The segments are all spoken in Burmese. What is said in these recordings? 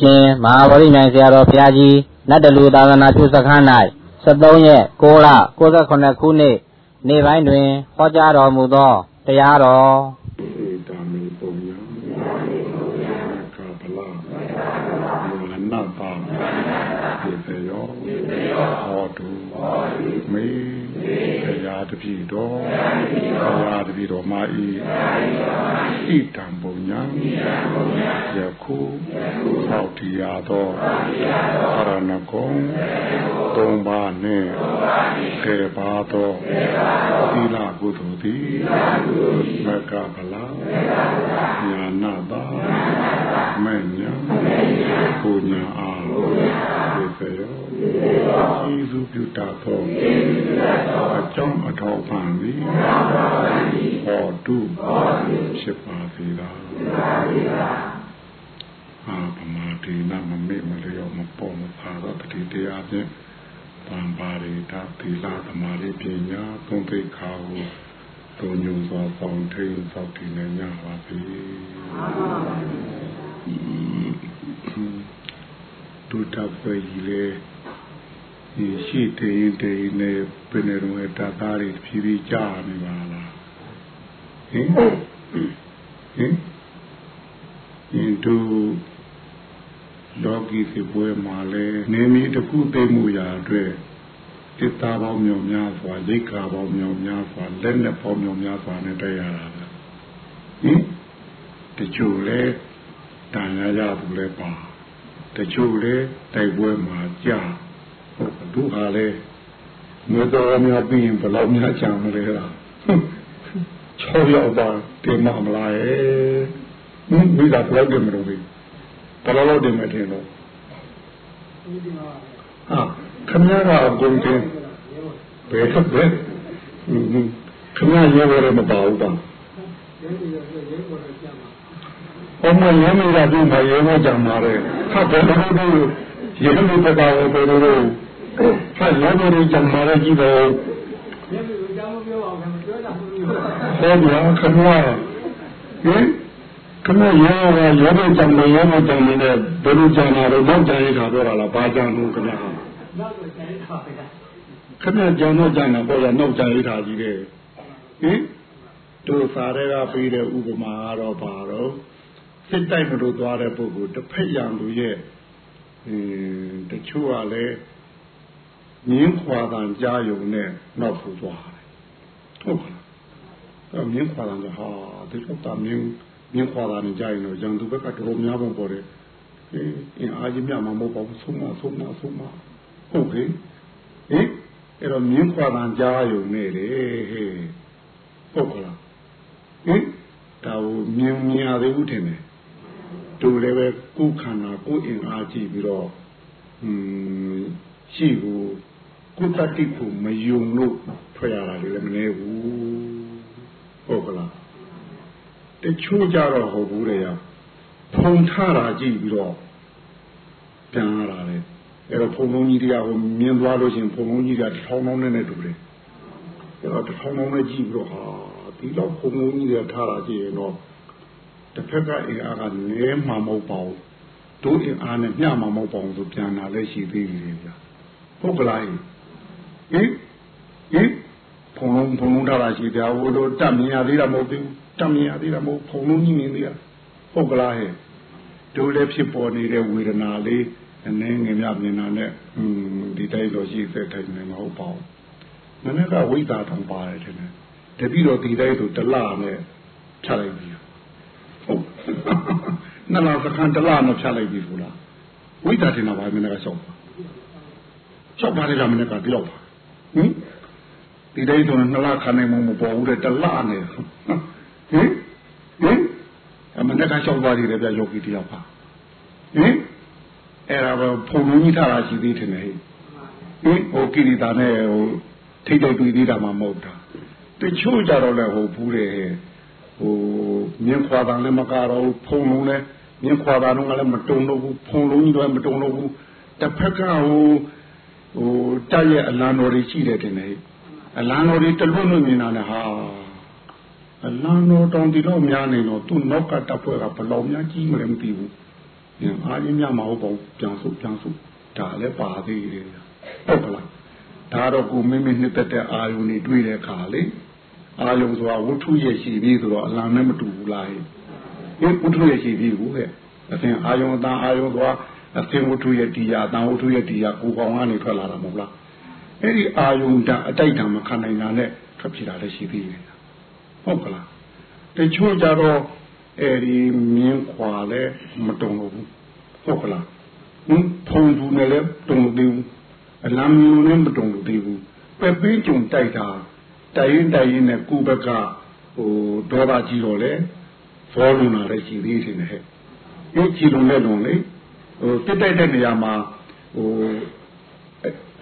ရှင်မဟာဗောဓိမြိုင်ဆရာတော်ဘုရားကြီးနတ်တလူသာသနာပြုစခန်း၌73ရက်6လ68ခုနှစ်နေ့ပိုင်းတွင်ဟောကြားတော်မူသောတရားတော်ဧတံမေပုံညာကဗလာမနတာဒီပေယောဟောတုမေတရားတပြီတော်တရားတပြီတော်မာဤဣတံပုံ ညာယခုသောတိယသောရဏဂုံသုံးပါးနှင့်ခေပါသောသီလကုသိုလ်သည်မကဗလာညာနာတာမညာပူညာအားဒီပေယောဤစုပြုတာသောအကြောင်းအထောက်ပံ့သည်ဟောတုဖြစ်ပါစေသာအာပမာတိနမမေမလျောမပေါ်မဖာတော့တတိတရားဖြင့်တံပါရိတာသီလသမာဓိပညာသုံးသိခါဟုသုံးညုံစွာပေါင်းထိန်သောက်တည်နေကြပါစေဒုတပွဲကြီးလေဒီရှိတေးတေးနဲ့ပြနေတော့တသားတွေဖြည်းဖြည်းကြာနေပါလားဟင်ဟင် ဒီတို့လောကီစီပွဲမှာလဲနေမီတစ်ခုသိမှုရာအတွက်တိတာပေါင်းမြောင်များစွာရိတ်ခါပေါင်းမြောင်များစွာလက်နဲ့ပေါင်းမြောင်များစွာနဲ့တိုက်ရတာပဲဟင်တချို့လဲတန်ရရဘူးလဲပါတချို့လဲတိုက်ပွဲမှာကြာဒုဟာလဲငွေတော်များပြီးရင်ဘယ်လောက်များချမ်းမလဲလားချောရောက်ပါတင်မမလားရဲ့ဟင် မိသားဘယ်လောက်တင်မလို့လဲဘယ်လိုလုပ်တင်မယ်ထင်တော့ဟာခမရကအကုန်တင်ဘယ်တော့ပဲခမရရဲရဲမပါဘူးပါဘုံမရဲမရဘူးမရဲမကြမှာလေဟာဘယ်လိုလုပ်ရဲမပပါဘူးဘယ်လိုလုပ်ဟာရဲမရကြမှာလေကြည့်တော့ရဲမရကြမပြောပါဘူးပြောတာမပြောပါဘူးဟောဗျာခမရဟင် ခမရောကရောတဲ့ကြောင့်လည်းရောတဲ့ကြောင့်လည်းဘယ်လိုကြောင့်လဲတော့ကြံရတာပြောတာလားဘာကြောင့်လို့ခမရောနောက်တော့ကြံရတာပဲခမကြောင့်တော့ကြံတာပေါ့ရနောက်ကြံရတာကြီးတဲ့ဟင်တို့စာရဲကပြီးတဲ့ဥပမာကတော့ဘာတော့စစ်တိုက်မလို့သွားတဲ့ပုဂ္ဂိုလ်တစ်ဖက်ရန်လူရဲ့အင်းတချို့ကလည်းမြင်းခွာတန်ကြားယုံနဲ့နောက်ဖူသွားတယ်ဟုတ်ကဲ့အဲမြင်းခွာတန်ကဟာဒီတော့တာမြင်း မြင်းခွာတာနေကြရင်တော့ရန်သူဘက်ကတော်တော်များပုံပေါ်တယ်အေးအင်းအားကြီးမြမှာမဟုတ်ပါဘူးဆုံးမဆုံးမဆုံးမဟုတ်ကဲ့ဟင်အဲ့တော့မြင်းခွာတာကြားယုံနေတယ်ဟေးဟုတ်ကလားဟင်ဒါကိုမြင်မြင်ရသေးဘူးထင်တယ်တူလည်းပဲကိုယ်ခန္ဓာကိုယ်အင်အားကြည့်ပြီးတော့อืมရှိကိုကိုယ်တတိကိုမယုံလို့ထွက်ရတာလည်းမနေဘူးဟုတ်ကလား တချို့ကြတော့ဟုတ်ဘူးလေရဖုံထတာကြည့်ပြီးတော့ပြန်ရတာလေအဲ့တော့ဖုံလုံးကြီးတွေကဟိုမြင်သွားလို့ရှိရင်ဖုံလုံးကြီးတွေကတစ်ထောင်ထောင်နဲ့နဲ့တူတယ်အဲ့တော့တစ်ထောင်ထောင်နဲ့ကြည့်ပြီးတော့ဟာဒီတော့ဖုံလုံးကြီးတွေထားတာကြည့်ရင်တော့တစ်ဖက်ကအင်အားကနဲမှမဟုတ်ပါဘူးတို့အင်အားနဲ့မျှမှမဟုတ်ပါဘူးဆိုပြန်လာလည်းရှိသေးတယ်ဗျာပုဂ္ဂလာဟင်ဟင်ဟင်ဖုံလုံးဖုံလုံးထားတာရှိတယ်ဟိုလိုတတ်မြင်ရသေးတာမဟုတ်ဘူး တတ်မြင်ရသေးတာမဟုတ်ဖုံလုံးကြီးမြင်သေးတာဟုတ်ကလားဟဲ့တို့လည်းဖြစ်ပေါ်နေတဲ့ဝေဒနာလေးအနေငယ်မြမြင်တာနဲ့อืมဒီတိုင်းတော့ရှိသက်ထိုင်နေမဟုတ်ပါဘူးနည်းနည်းကဝိသတောင်ပါတယ်ထင်တယ်တပိတော့ဒီတိုင်းဆိုတလနဲ့ဖြတ်လိုက်ပြီဟုတ်နလာစခန်းတလနဲ့ဖြတ်လိုက်ပြီဆိုလားဝိသတင်တာပါမင်းကရှောက်ပါရှောက်ပါလေကမင်းကဒီလောက်ပါဟင်ဒီတိုင်းဆိုနှစ်လခါနိုင်မှမပေါ်ဘူးတဲ့တလနဲ့ ဟင်ဟင်အမနဲ့ကချောက်သွားသေးတယ်ဗျယောဂီတယောက်ပါဟင်အဲ့ဒါဘဖုံလုံးကြီးထားတာရှိသေးတယ်ဟဲ့ဟင်ဟိုကိရိတာနဲ့ဟိုထိတ်တော့တွေ့သေးတာမှမဟုတ်တာတချို့ကြတော့လည်းဟိုဘူးတယ်ဟိုမြင်းခွာတာလည်းမကတော့ဖုံလုံးလည်းမြင်းခွာတာတော့လည်းမတုံတော့ဘူးဖုံလုံးကြီးတော့မတုံတော့ဘူးတစ်ဖက်ကဟိုဟိုတက်ရဲ့အလံတော်တွေရှိတယ်တင်တယ်အလံတော်တွေတလွတ်လွတ်မြင်တာလည်းဟာ အလံတော်တောင်ဒီတော့များနေတော့သူ့နောက်ကတပ်ဖွဲ့ကဘယ်လောက်များကြီးမလဲမသိဘူးဟအာရင်းမြမဟုတ်ပေါ့ပြန်စုပြန်စုဒါလည်းပါသေးတယ်ဟုတ်ကလားဒါတော့ကိုမိမိနှစ်သက်တဲ့အာယုန်တွေတွေ့တဲ့အခါလေအာယုန်ဆိုတာဝတ္ထုရဲ့ရှိပြီးဆိုတော့အလံနဲ့မတူဘူးလားဟဲ့ဝတ္ထုရဲ့ရှိပြီးဘူးခဲ့အစဉ်အာယုန်အတန်အာယုန်ဆိုတာအစဉ်ဝတ္ထုရဲ့တရားအတန်ဝတ္ထုရဲ့တရားကိုကောင်ကနေထွက်လာတာမဟုတ်လားအဲ့ဒီအာယုန်တအတိုက်တံမခံနိုင်တာနဲ့ထွက်ဖြစ်တာလည်းရှိသေးတယ် ဟုတ်ကလားတချို့ကြတော့အဲ့ဒီမြင်းခွာလဲမတုံလို့ဘူးဟုတ်ကလားဟင်ဖုံသူနဲ့လည်းတုံလို့သေးဘူးအလံမျိုးနဲ့မတုံလို့သေးဘူးပဲပင်းကြုံတိုက်တာတိုင်ရင်တိုင်ရင်နဲ့ကိုဘက်ကဟိုဒေါသကြီးတော့လေဘောလုံးလာလည်းရှိသေးတယ်ဟဲ့ဒီကြည်လုံးနဲ့လုံးလေဟိုတက်တိုက်တဲ့နေရာမှာဟို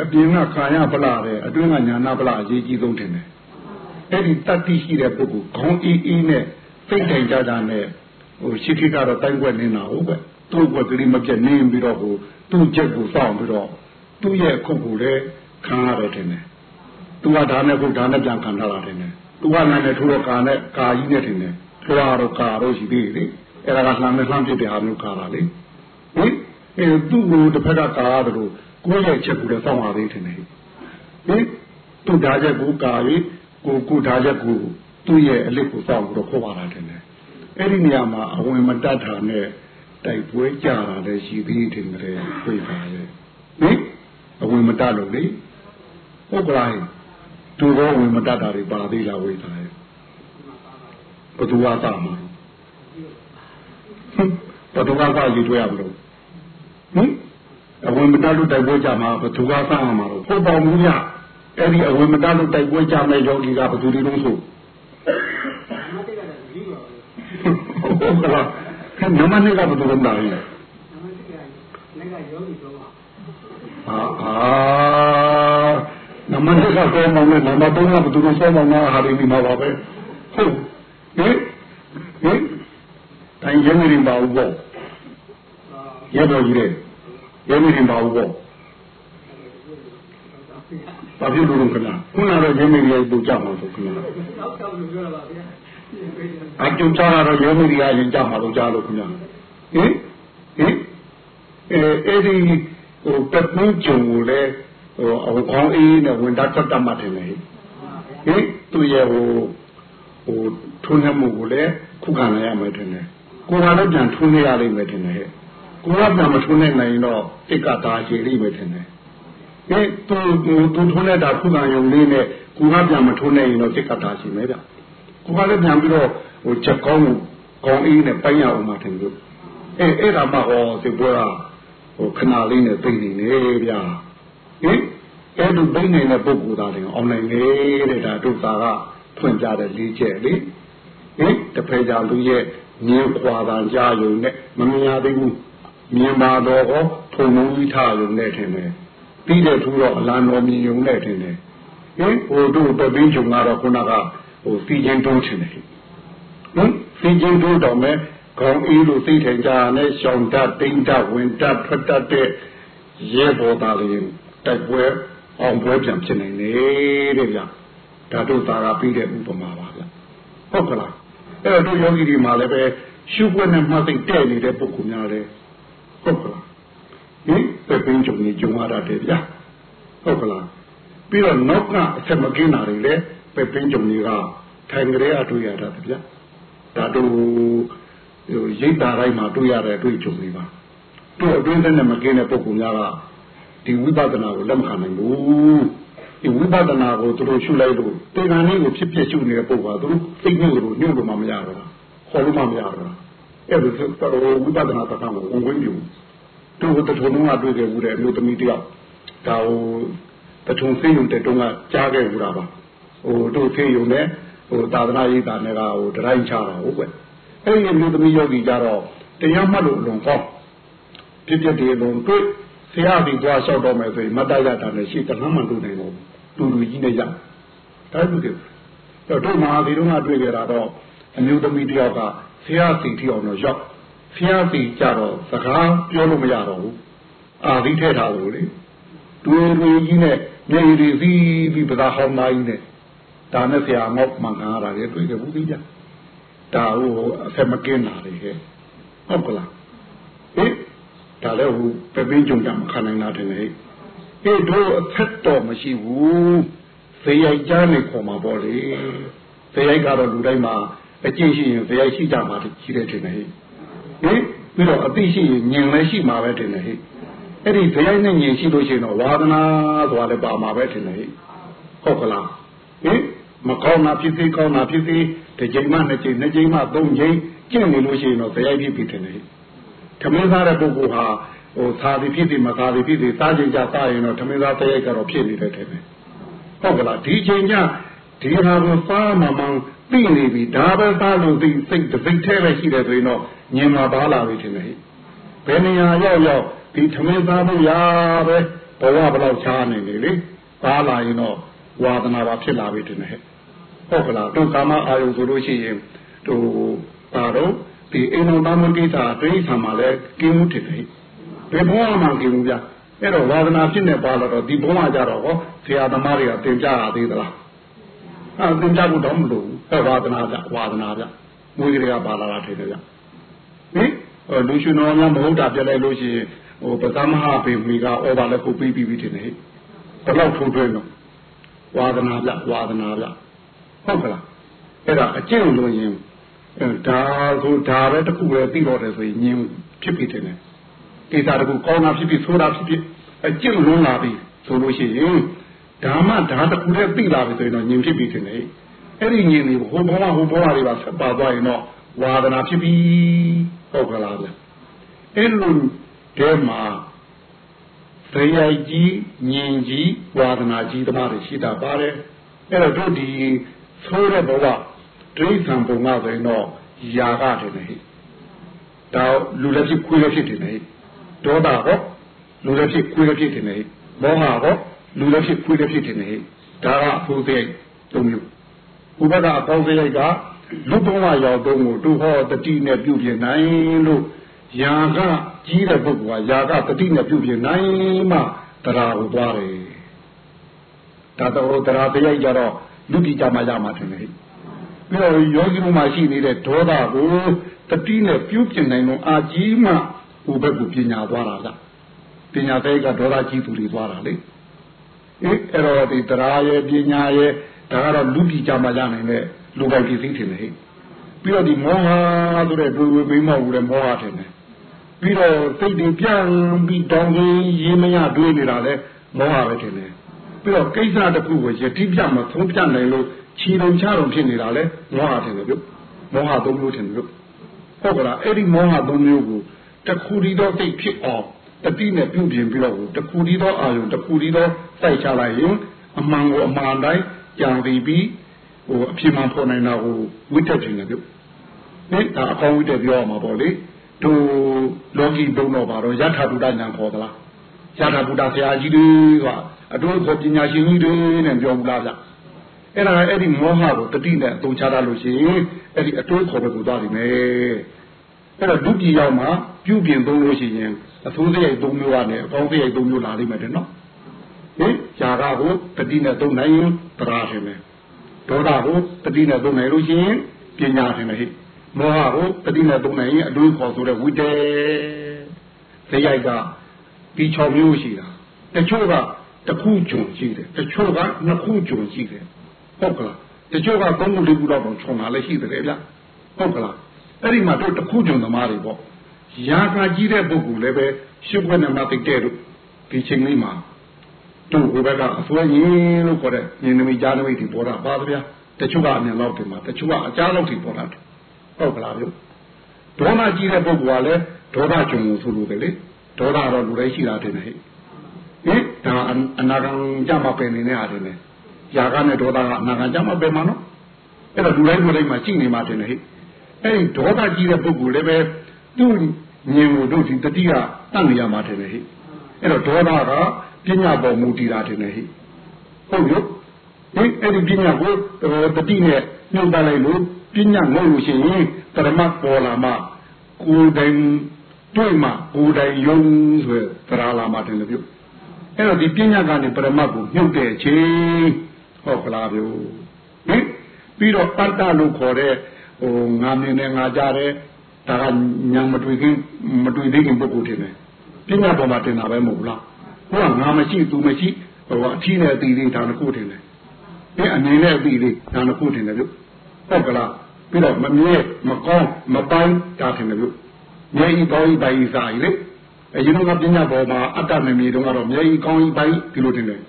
အပြင်ကခါရပလာတယ်အတွင်းကညာနာပလာအရေးကြီးဆုံးတင်တယ် အဲ့ဒီတတိရှိတဲ့ပုဂ္ဂိုလ်ခေါင်းအေးအေးနဲ့စိတ်တိုင်ကြတာနဲ့ဟိုရှိခိကတော့တိုင်းွက်နေတာဟုတ်ပဲသူ့ဘက်ကလေးမပြတ်နေပြီးတော့ဟိုသူ့ချက်ကိုစောင့်ပြီးတော့သူ့ရဲ့ခုတ်ကိုလည်းခံရတယ်တင်တယ်သူကဒါနဲ့ခုတ်ဒါနဲ့ပြန်ခံထားတာတင်တယ်သူကနာနဲ့ထိုးတော့ကာနဲ့ကာကြီးနဲ့တင်တယ်ထွားတော့ကာတော့ရှိသေးတယ်အဲ့ဒါကလှမ်းနဲ့လှမ်းပြတဲ့ဟာမျိုးကာတာလေဟင်အဲသူ့ကိုတစ်ဖက်ကကာရတယ်လို့ကိုယ့်ရဲ့ချက်ကိုလည်းစောင့်ရသေးတယ်ဟင်သူ့ဓာချက်ကိုကာပြီး ကိုကိုဓာချက်ကိုသူ့ရဲ့အလစ်ကိုစောင့်ပြီးတော့ခေါ်ပါတာတယ်အဲ့ဒီနေရာမှာအဝင်မတတ်တာနဲ့တိုက်ပွဲကြတာလည်းရှိသေးတယ်မလဲပြိပါရဲ့ဟင်အဝင်မတတ်လို့လေဟုတ်ကလားသူတော့ဝင်မတတ်တာတွေပါသေးလားဝိသရဲ့ဘသူဝါသမှာဘသူဝါသယူတွေ့ရမလို့ဟင်အဝင်မတတ်လို့တိုက်ပွဲကြမှာဘသူဝါသမှာလို့ဟုတ်ပါဘူးည အဲ့ဒီအဝင်မတတ်လို့တိုက်ပွဲကြမဲ့ယောဂီကဘသူတွေလုံးဆိုဟုတ်ကလားနမနဲ့ကဘယ်လိုလုပ်လဲအာအာနမနဲ့ကတော့မောင်နဲ့နမတော့ကဘယ်လိုဆောမောင်နာဟာရီမှာပါပဲဟုတ်ဟင်ဟင်တိုင်းရင်းနေပါဘူးပေါ့ရတော့ကြီးတယ်ရင်းနေပါဘူးပေါ့ ဘာဖြစ်လို့လဲခဏခုနကတော့ရင်းနေရပူကြမှာဆိုခဏအကျုံချတာတော့ရဲမှုကြီးအရင်ကြမှာလို့ကြားလို့ခင်ဗျာဟင်ဟင်အဲအဲ့ဒီဟိုတပင်းကြုံကိုလည်းဟိုအကောင်းအေးနဲ့ဝင်တာထွက်တတ်မှတယ်လေဟင်သူရဲ့ဟိုဟိုထုံးနှမှုကိုလည်းခုခံနိုင်ရမယ်ထင်တယ်ကိုယ်ကလည်းပြန်ထုံးနေရလိမ့်မယ်ထင်တယ်ကိုယ်ကပြန်မထုံးနိုင်နိုင်တော့တိတ်ကတာရှည်လိမ့်မယ်ထင်တယ် ဟင်သူသူထုံးနေတာခုခံရုံလေးနဲ့ကိုယ်ကပြန်မထုံးနိုင်ရင်တော့တိတ်ကတာရှည်မယ်ဗျကိုယ်ကလည်းပြန်ပြီးတော့ဟိုချက်ကောင်းကိုကောင်းအေးနဲ့ပိုင်းရအောင်မှထင်လို့အဲအဲ့ဒါမှဟောစိတ်ပွဲကဟိုခဏလေးနဲ့သိနေနေဗျာဟင်အဲ့လိုသိနေတဲ့ပုဂ္ဂိုလ်သားတွေအောင်နိုင်နေတဲ့ဒါဒုက္ခကဖွင့်ကြတဲ့လေးချက်လေဟင်တဖယ်ကြလူရဲ့မြင်ခွာတာကြားယုံနဲ့မမြင်ရသေးဘူးမြင်ပါတော့ဟောထုံလုံးကြီးထားယုံနဲ့ထင်တယ် ပြီးတဲ့ထူတော့အလံတော်မြင်ယုံနဲ့ထင်တယ်ဟင်ဟိုတို့တပင်းချုံကတော့ခုနကဟိုစီချင်းတိုးချင်တယ်ဟင်စီချင်းတိုးတော့မဲ့ခေါင်းအေးလို့သိထိုင်ကြနဲ့ရှောင်တတ်တိမ့်တတ်ဝင်တတ်ထွက်တတ်တဲ့ရဲဘော်သားလေးတိုက်ပွဲအောင်ပွဲပြန်ဖြစ်နိုင်တယ်တဲ့ဗျာဒါတို့သာကပြီးတဲ့ဥပမာပါဗျာဟုတ်ကလားအဲ့တော့တို့ယောဂီတွေမှာလည်းပဲရှုွက်နဲ့မှတ်သိတဲ့နေတဲ့ပုဂ္ဂိုလ်များလည်းဟုတ်ကလား ဟင်ပဲပင်းကြုံကြီးကြုံရတာတဲ့ဗျာဟုတ်ကလားပြီးတော့နောက်ကအဆက်မကင်းတာတွေလည်းပဲပင်းကြုံကြီးကထိုင်ကြရအတွေ့ရတာဗျာဒါတို့ရိတ်တာတိုင်းမှာတွေ့ရတဲ့အတွေ့အကြုံတွေပါတို့အတွင်းနဲ့မကင်းတဲ့ပုဂ္ဂိုလ်များကဒီဝိပဿနာကိုလက်မခံနိုင်ဘူးဒီဝိပဿနာကိုသူတို့ရှုလိုက်လို့တေဂန်လေးကိုဖြစ်ဖြစ်ရှုနေတဲ့ပုဂ္ဂိုလ်ကသူတို့သိညို့လို့ညှို့လို့မှမရတော့ဘူးခေါ်လို့မှမရတော့ဘူးအဲ့ဒါဆိုဝိပဿနာသဘောကိုဝင်ဝင်ပြု တို့တထုံလုံးကတွေ့ခဲ့ဘူးတဲ့အမျိုးသမီးတယောက်ဒါဟိုတထုံသိယုံတဲ့တုန်းကကြားခဲ့ဘူးတာပါဟိုတို့သိယုံနဲ့ဟိုသာသနာရေးတာနဲ့ကဟိုတရိုင်းချတာဟုတ်ကွအဲ့ဒီမျိုးသမီးယောဂီကြတော့တရားမှတ်လို့အလွန်ကောင်းပြပြတည်းလုံးတွေ့ဆရာဒီသွားလျှောက်တော့မယ်ဆိုရင်မတရတာနဲ့ရှိတလမ်းမှတွေ့နိုင်တော့တူတူကြီးနဲ့ရဒါပြုတယ်တော့တို့မဟာဒီတော့ကတွေ့ကြတာတော့အမျိုးသမီးတယောက်ကဆရာစီထီအောင်တော့ရောက် ဆရာစီကြတော့စကားပြောလို့မရတော့ဘူးအာဒီထဲထားလို့လေတွေ့တွေ့ကြီးနဲ့မျက်ရည်စီးပြီးပသာဟောင်းသားကြီးနဲ့ဒါနဲ့ဆရာမောက်မှန်ခံရတာလေတွေ့ကြဘူးပြီးကြဒါဟိုအဆက်မကင်းတာလေဟဲ့ဟုတ်ကလားဟင်ဒါလည်းဟိုပပင်းကြုံကြမခံနိုင်တာတယ်လေအေးတို့အသက်တော်မရှိဘူးဇေယိုက်ကြားနေခေါ်မှာပေါ့လေဇေယိုက်ကတော့လူတိုင်းမှာအကျင့်ရှိရင်ဇေယိုက်ရှိကြမှာရှိတယ်ထင်တယ် ဟိဟင်ပြီးတော့အသိရှိရင်ဉာဏ်လည်းရှိမှာပဲထင်တယ်ဟိအဲ့ဒီဇေယိုက်နဲ့ဉာဏ်ရှိလို့ရှိရင်တော့ဝါဒနာဆိုတာလည်းပါမှာပဲထင်တယ်ဟိဟုတ်ကလားဟင်မကောင်းတာဖြစ်စေကောင်းတာဖြစ်စေတစ်ချိန်မှနှစ်ချိန်နှစ်ချိန်မှသုံးချိန်ကျင့်နေလို့ရှိရင်တော့ဇေယိုက်ဖြစ်ပြီထင်တယ်ဟိခမင်းသားတဲ့ပုဂ္ဂိုလ်ဟာဟိုသာသည်ဖြစ်သည်မသာသည်ဖြစ်သည်စားချိန်ကြစားရင်တော့ခမင်းသားတရိုက်ကတော့ဖြစ်နေတယ်ထင်တယ်ဟုတ်ကလားဒီချိန်ကျ ဒီဟာကိုစားမှမှန်သိနေပြီဒါပဲစားလို့သိစိတ်တစ်စိတ်ထဲပဲရှိတယ်ဆိုရင်တော့ညင်မှာပါလာပြီထင်တယ်ဘယ်နေရာရောက်ရောက်ဒီထမင်းသားမှုရာပဲဘဝဘလောက်ချားနေလေလေပါလာရင်တော့ဝါဒနာပါဖြစ်လာပြီထင်တယ်ဟုတ်ကလားတို့ကာမအာယုဆိုလို့ရှိရင်တို့ပါတော့ဒီအိမ်တော်သားမကိစ္စအတိဆံမှာလဲကင်းမှုထင်တယ်ဘယ်ဘဝမှာကင်းမှုပြအဲ့တော့ဝါဒနာဖြစ်နေပါတော့ဒီဘဝကြတော့ဟောဆရာသမားတွေကသင်ကြားရသေးသလား အဲသင်ကြားဖို့တော့မလိုဘူးအဲဝါဒနာကြဝါဒနာကြမွေးတွေကပါလာတာထင်တယ်ဗျဟင်လူရှင်တော်များမဟုတ်တာပြလိုက်လို့ရှိရင်ဟိုပသမဟာပေမိကဩဘာလည်းကိုပြီးပြီးပြီးထင်တယ်ဟဲ့ဘယ်လောက်ထိုးထွင်းတော့ဝါဒနာကြဝါဒနာကြဟုတ်ကလားအဲ့ဒါအကျင့်လို့ရင်ဒါဆိုဒါပဲတခုပဲသိတော့တယ်ဆိုရင်ညင်ဖြစ်ဖြစ်တယ်ကိစ္စတခုကောင်းတာဖြစ်ဖြစ်ဆိုးတာဖြစ်ဖြစ်အကျင့်လုံးလာပြီဆိုလို့ရှိရင် ဓမ္မဓာတခုတည်းသိလာပြီဆိုရင်တော့ညင်ဖြစ်ပြီတယ်အဲ့ဒီညင်တွေဟိုဘဝဟိုဘဝတွေပါဆက်ပါသွားရင်တော့ဝါဒနာဖြစ်ပြီဟုတ်ကလားဗျအဲ့လိုတဲမှာသရိုက်ကြီးညင်ကြီးဝါဒနာကြီးသမားတွေရှိတာပါတယ်အဲ့တော့တို့ဒီဆိုးတဲ့ဘဝဒိဋ္ဌံပုံကဆိုရင်တော့ຢာကတယ်လေဒါလူလည်းဖြစ်ခွေးလည်းဖြစ်တယ်လေဒေါသဟောလူလည်းဖြစ်ခွေးလည်းဖြစ်တယ်လေမောဟဟော လူလည်းဖြစ်ခွေးလည်းဖြစ်တယ်လေဒါကအဖိုးသေးသုံးမျိုးဥပဒအပေါင်းသေးကလူဘဝရောက်တော့ကိုသူဟောတတိနဲ့ပြုပြင်နိုင်လို့ຢာကကြီးတဲ့ပုဂ္ဂိုလ်ကຢာကတတိနဲ့ပြုပြင်နိုင်မှတရားကိုသွားတယ်ဒါတော့တရားတရားကြတော့လူကြီးကြမှာရမှာတယ်လေပြီးတော့ယောဂီတို့မှာရှိနေတဲ့ဒေါသကိုတတိနဲ့ပြုပြင်နိုင်လို့အာကြီးမှဟိုဘက်ကပညာသွားတာလားပညာတဲ့ကဒေါသကြီးသူတွေသွားတာလေ အေးအဲ့တော့ဒီတရားရဲ့ပညာရဲ့ဒါကတော့လူပြည်ကြမှာရနိုင်တဲ့လူပိုင်ပြည်သိထင်တယ်ဟဲ့ပြီးတော့ဒီမောဟဆိုတဲ့ဒွေဝေမိမောဘူးတဲ့မောဟထင်တယ်ပြီးတော့စိတ်တွေပြန်ပြီးတောင်းကြီးရေးမရတွေးနေတာလဲမောဟပဲထင်တယ်ပြီးတော့ကိစ္စတစ်ခုကိုယတိပြမသုံးပြနိုင်လို့ခြေတုံချတုံဖြစ်နေတာလဲမောဟထင်တယ်ပြုမောဟသုံးမျိုးထင်တယ်ပြုဟုတ်ကလားအဲ့ဒီမောဟသုံးမျိုးကိုတခုတည်းသောစိတ်ဖြစ်အောင် တတိနဲ့ပြုပြင်ပြီးတော့တခုတည်းသောအာယုံတခုတည်းသောစိုက်ချလိုက်ရင်အမှန်ကိုအမှန်တိုင်းကြံပြီးပြီးဟိုအဖြစ်မှန်ဖော်နိုင်တာကိုဝိတက်ခြင်းနဲ့ပြုဒီဒါအကောင်းဝိတက်ပြောရမှာပေါ့လေတို့လောကီဘုံတော့ပါတော့ယထာဘုဒ္ဓညာခေါ်သလားယထာဘုဒ္ဓဆရာကြီးတွေကအတူခေါ်ပညာရှင်ကြီးတွေနဲ့ပြောဘူးလားဗျအဲ့ဒါအဲ့ဒီမောဟကိုတတိနဲ့အသုံးချတာလို့ရှိရင်အဲ့ဒီအတိုးခေါ်ပဲကိုသွားလိမ့်မယ်အဲ့တော့ဒုတိယမှာပြုပြင်သုံးလို့ရှိရင် အသိုးစရိုက်သုံးမျိုးကနေအကောင်းစရိုက်သုံးမျိုးလာလိမ့်မယ်တဲ့နော်ဟင်ຢာကကိုတတိနဲ့သုံးနိုင်ရင်တရားထင်တယ်ဒေါသကိုတတိနဲ့သုံးနိုင်လို့ရှိရင်ပညာထင်တယ်ဟိမောဟကိုတတိနဲ့သုံးနိုင်ရင်အတိုးခေါ်ဆိုတဲ့ဝိတေစရိုက်ကဒီ6မျိုးရှိတာတချို့ကတစ်ခုကြုံရှိတယ်တချို့ကနှစ်ခုကြုံရှိတယ်ဟုတ်ကလားတချို့ကသုံးခုလေးခုတော့ခြုံလာလည်းရှိတယ်ဗျဟုတ်ကလားအဲ့ဒီမှာတို့တစ်ခုကြုံသမားတွေပေါ့ ရာခါကြီးတဲ့ပုဂ္ဂိုလ်လည်းပဲရှုပ်ွက်နေမှသိတဲ့တို့ဒီချိန်လေးမှာတို့ဟိုဘက်ကအစွဲရင်လို့ခေါ်တဲ့ဉာဏ်နမိကြားနမိတွေပေါ်တာပါဗျာတချို့ကအမြင်လောက်တင်မှာတချို့ကအကြားလောက်တွေပေါ်တာဟုတ်ကလားဗျဒေါသကြီးတဲ့ပုဂ္ဂိုလ်ကလည်းဒေါသကြုံလို့ဆိုလို့ပဲလေဒေါသတော့လူတိုင်းရှိတာတင်တယ်ဟဲ့ဟင်ဒါအနာဂံကြမှာပင်နေတဲ့အားတွေနဲ့ຢာကနဲ့ဒေါသကအနာဂံကြမှာပင်မှာနော်အဲ့တော့လူတိုင်းလူတိုင်းမှာရှိနေမှာတင်တယ်ဟဲ့အဲ့ဒီဒေါသကြီးတဲ့ပုဂ္ဂိုလ်လည်းပဲသူ့ မြင်ကိုတို့ဒီတတိကတတ်နေရမှာတင်တယ်ဟဲ့အဲ့တော့ဒေါသကပညာပေါ်မူတည်တာတင်တယ်ဟဲ့ဟုတ်ရောဟင်အဲ့ဒီပညာကိုတတိနဲ့ညှို့ပါလိုက်လို့ပညာငုံလို့ရှိရင်ပရမတ်ပေါ်လာမှကိုယ်တိုင်တွေ့မှကိုယ်တိုင်ယုံဆိုသရလာမှတင်တယ်ပြုအဲ့တော့ဒီပညာကနေပရမတ်ကိုညှုပ်တဲ့အချိန်ဟုတ်ကလားဗျဟင်ပြီးတော့တတ္တလို့ခေါ်တဲ့ဟိုငါမြင်နေငါကြားတယ် ဒါကညာမတွေ့ခင်မတွေ့သေးခင်ပုဂ္ဂိုလ်ထင်တယ်ပညာပေါ်မှာတင်တာပဲမဟုတ်လားဟိုကငါမရှိသူမရှိဟိုအထီးနဲ့အတီလေးဒါတစ်ခုတင်တယ်ဒီအနေနဲ့အတီလေးဒါတစ်ခုတင်တယ်ပြုဟုတ်ကလားပြီးတော့မမြဲမကောင်းမပိုင်းဒါတင်တယ်ပြုမြဲဤကောင်းဤပိုင်းဤစားဤလေအရင်ကပညာပေါ်မှာအတ္တမမီတော့ကတော့မြဲဤကောင်းဤပိုင်းဒီလိုတင်တယ်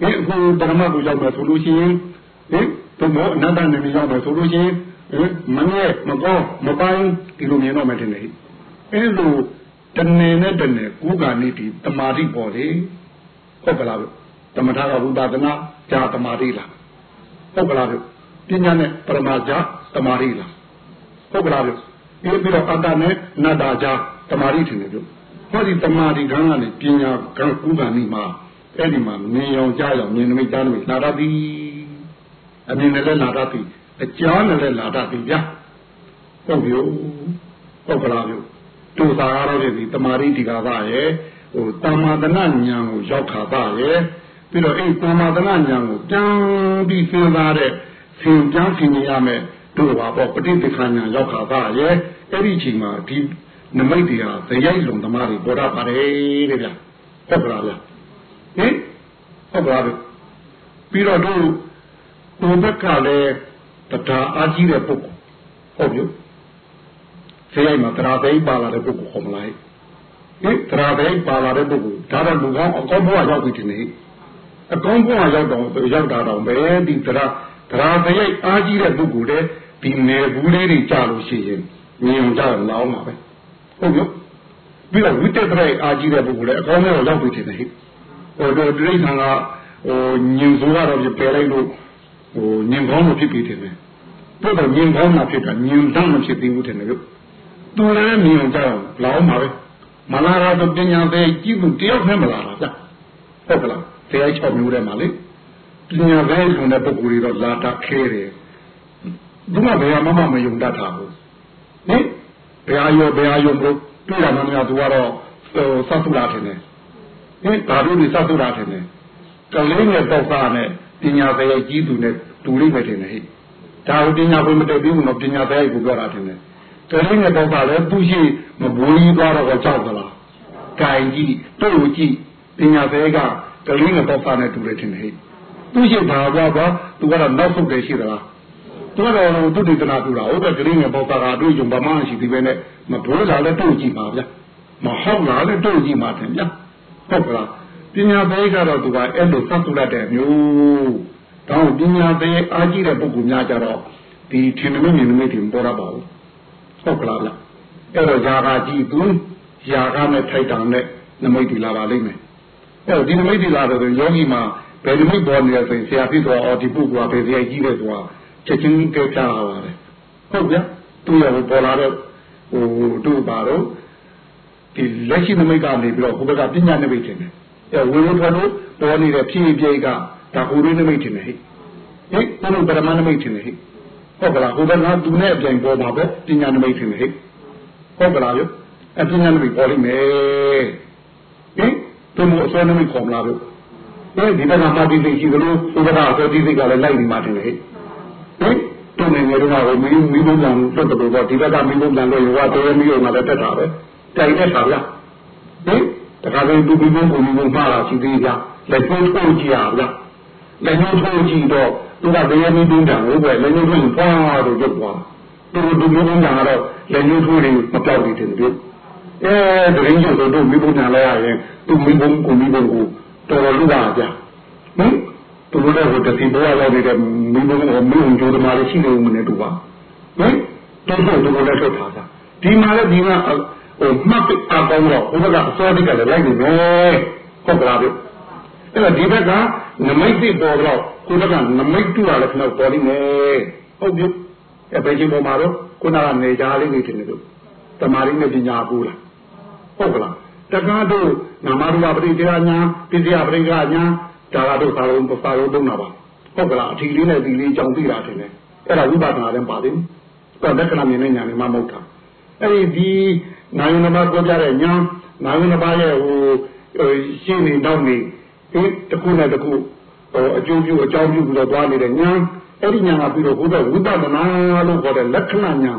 ဒီအခုပရမတ်ကိုရောက်မယ်ဆိုလို့ရှိရင်ဟင်တို့မောအနတ္တနေမီရောက်မယ်ဆိုလို့ရှိရင် မမြဲမကောင်းမပိုင်းဒီလိုမြင်တော့မှတင်တယ်အဲလိုတနေနဲ့တနေကုကာနိတိတမာတိပေါ်လေဟုတ်ကလားဗျတမထာကဝိပါဒနာဇာတမာတိလားဟုတ်ကလားဗျပညာနဲ့ပရမဇာတမာတိလားဟုတ်ကလားဗျပြီးပြီးတော့အတ္တနဲ့နတ္တဇာတမာတိထင်တယ်ဗျဟောဒီတမာတိကံကနေပညာကံကုကာနိမှာအဲ့ဒီမှာမြင်အောင်ကြားအောင်မြင်နမိတ်ကြားနမိတ်လာတတ်သည်အမြင်နဲ့လည်းလာတတ်သည် အကြားနဲ့လည်းလာတတ်သည်ဗျဟုတ်ပြီဟုတ်ကလားဗျတို့သာရတော့ဒီတမာရိတိကာသရဲ့ဟိုတမာဒနာဉာဏ်ကိုရောက်ခါပါရဲ့ပြီးတော့အဲ့တမာဒနာဉာဏ်ကိုပြန်ပြီးစဉ်းစားတဲ့ဆင်ကြမ်းခင်ရမယ်တို့ပါပေါ့ပဋိသင်္ခာဉာဏ်ရောက်ခါပါရဲ့အဲ့ဒီချိန်မှာဒီနမိတ်တွေဟာဇယိုက်လုံသမားတွေပေါ်တာပါတယ်တဲ့ဗျဟုတ်ကလားဗျဟင်ဟုတ်ကလားဗျပြီးတော့တို့ဟိုဘက်ကလည်း တရားအားကြီးတဲ့ပုဂ္ဂိုလ်ဟုတ်ပြီဆရာကြီးမှာတရားသိပါလာတဲ့ပုဂ္ဂိုလ်ခေါ်မလားဟင်တရားသိပါလာတဲ့ပုဂ္ဂိုလ်ဒါတော့လူကောင်းအကောင်းဘဝရောက်ပြီတင်နေအကောင်းဘဝရောက်တော့ရောက်တာတော့ပဲဒီတရားတရားသိအားကြီးတဲ့ပုဂ္ဂိုလ်တဲ့ဒီနယ်ဘူးလေးတွေကြာလို့ရှိရင်မြင်အောင်ကြတော့လောင်းပါပဲဟုတ်ပြီပြီးတော့ဝိတ္တတရိုက်အားကြီးတဲ့ပုဂ္ဂိုလ်လည်းအကောင်းဘဝရောက်ပြီတင်နေဟိုတော့တိရစ္ဆာန်ကဟိုညင်ဆိုးကတော့ပြပယ်လိုက်လို့ ဟိုညင်ကောင်းလို့ဖြစ်ပြီတင်တယ်တို့တော့ညင်ကောင်းမှဖြစ်တာညင်တန်းမဖြစ်သေးဘူးတင်တယ်လို့သူလည်းမြင်အောင်ကြတော့လောင်းပါပဲမလာတာတော့ပညာသေးကြည့်သူတယောက်နဲ့မလာတာဗျဟုတ်ကလားတရား6မျိုးထဲမှာလေပညာသေးဆိုတဲ့ပုဂ္ဂိုလ်တွေတော့လာတာခဲတယ်ဒီမှာဘယ်မှမယုံတတ်တာဘူးဟင်ဘယ်အယောဘယ်အယောမလို့တွေ့တာမှမရသူကတော့ဟိုစသုလာထင်တယ်ဟင်ဒါတို့ဒီစသုလာထင်တယ်ကလေးနဲ့တော့သားနဲ့ ပညာသေးကြီးသူနဲ့တူလိမ့်မယ်ထင်တယ်ဟိဒါကိုပညာကိုမတက်ပြီးဘူးတော့ပညာသေးကိုပြောတာထင်တယ်ကလေးငယ်တော့ကလည်းသူရှိမဘိုးကြီးသွားတော့ကြောက်သလား။ကြိုင်ကြည့်တို့ကြည့်ပညာသေးကကလေးငယ်တော့ကနဲ့တူတယ်ထင်တယ်။သူရှိဘာသွားသွားသူကတော့နောက်ဆုတ်တယ်ရှိသလား။သူကတော့သူတိတနာတူတာဟုတ်တယ်ကလေးငယ်ပေါ့ကအတွေ့အကြုံဘာမှရှိသေးပဲနဲ့မဘိုးလာလည်းတို့ကြည့်ပါဗျာ။မဟုတ်လားလည်းတို့ကြည့်ပါတယ်ဗျာ။ဟုတ်ကလား။ပ ညာသေးကတော့သူကအဲ့လိုသတ်သူရတဲ့မျိုး။တောင်းပညာသေးအားကြီးတဲ့ပုဂ္ဂိုလ်များကြတော့ဒီထင်နမိတ်မြင်နမိတ်တွေမပေါ်ရပါဘူး။ဟုတ်ကလားဗျအဲ့တော့ຢာကကြည့်သူຢာကနဲ့ထိုက်တာနဲ့နမိတ်ဒီလာပါလိမ့်မယ်အဲ့တော့ဒီနမိတ်ဒီလာတော့ယောဂီမှာဘယ်နမိတ်ပေါ်နေလဲဆိုရင်ဆရာပြတော့အော်ဒီပုဂ္ဂိုလ်ကဘယ်ဆရာကြီးလဲဆိုတာချက်ချင်းကြည့်ပြလာပါတယ်ဟုတ်ဗျသူရပေါ်လာတော့ဟိုတို့ပါတော့ဒီလက်ရှိနမိတ်ကနေပြီးတော့ဟိုဘက်ကပညာနမိတ်တင်တယ် အဲဝိဝထွက်လို့ပေါ်နေတဲ့ဖြည့်ပြိတ်ကဒါဟိုရင်းနမိတ်တင်တယ်ဟဲ့ဟဲ့ဘုလိုပရမနမိတ်တင်တယ်ဟဲ့ဟုတ်ကလားဟိုဘက်ကသူနဲ့အပြိုင်ပေါ်မှာပဲပညာနမိတ်ထင်တယ်ဟဲ့ဟုတ်ကလားဗျအပညာနမိတ်ပေါ်လိမ့်မယ်ဟင်သူ့မို့အစွမ်းနမိတ်ခေါ်မလားဗျအဲဒီဘက်ကမာတိသိရှိသလိုဟိုဘက်ကအစွမ်းတိသိကလည်းလိုက်နေမှတင်တယ်ဟဲ့ဟင်တုံနေနေတော့ဟိုမီးမီးဘုံကံလွတ်တယ်ပေါ့ဒီဘက်ကမီးဘုံကံလို့ရောတော်မီးရောငါလည်းတက်တာပဲတိုင်နေတာဗျဟင် တခါတည်းသူဒီဘုံကိုမီးဘုံမှားတာရှိသေးကြလက်ဖုံးထိုးကြည့်ရဗျလက်ဖုံးထိုးကြည့်တော့သူကဘယ်ရင်းတင်းတန်ဟုတ်ပဲလက်ညှိုးထိုးဖွာလို့ရုပ်သွားသူတို့ဒီမျိုးတန်ကတော့လက်ညှိုးထိုးတွေမပြောက်ဘူးတင်တယ်အဲတရင်ကျတို့မိဘညာလဲရရင်သူမိဘကိုမိဘကိုတော်တော်လူပါကြဟင်သူတို့လည်းဟိုတတိဘဝရောက်နေတဲ့မိဘကိုမိဘကျိုးသမားလေးရှိနေဦးမနေတူပါဟင်တော်တော်တို့လည်းထွက်ထားတာဒီမှာလည်းဒီက ဟိုမှတ်အပေါင်းတော့ဘုရားကအစောတိကလည်းလိုက်နေတယ်ဟုတ်ကလားဗျအဲ့တော့ဒီဘက်ကနမိတ်သိပေါ်တော့ကိုယ်ကနမိတ်တူရလည်းခဏပေါ်လိမ့်မယ်ဟုတ်ပြီအဲ့ဘယ်ချိန်ပေါ်မှာတော့ခုနကနေကြလေးနေတယ်လို့တမာရင်းနဲ့ပညာကူလားဟုတ်ကလားတက္ကသိုလ်နာမရူပပရိဒေယညာပိစိယပရိကညာဒါရတို့သာလုံးပါလုံးသုံးတာပါဟုတ်ကလားအထီလေးနဲ့ဒီလေးကြောင်သိတာတယ်လေအဲ့ဒါဝိပဿနာလည်းပါတယ်တော့လက္ခဏာမြင်တဲ့ညာနဲ့မှမဟုတ်တာအဲ့ဒီဒီ နာယုနမပြောပြတဲ့ညာနာယုနမရဲ့ဟိုရှင်းနေတော့နေဒီတစ်ခုနဲ့တစ်ခုဟိုအကျိုးပြုအကြောင်းပြုပြီးတော့သွားနေတဲ့ညာအဲ့ဒီညာကပြီးတော့ဘုရားဝိပဿနာလို့ခေါ်တဲ့လက္ခဏာညာ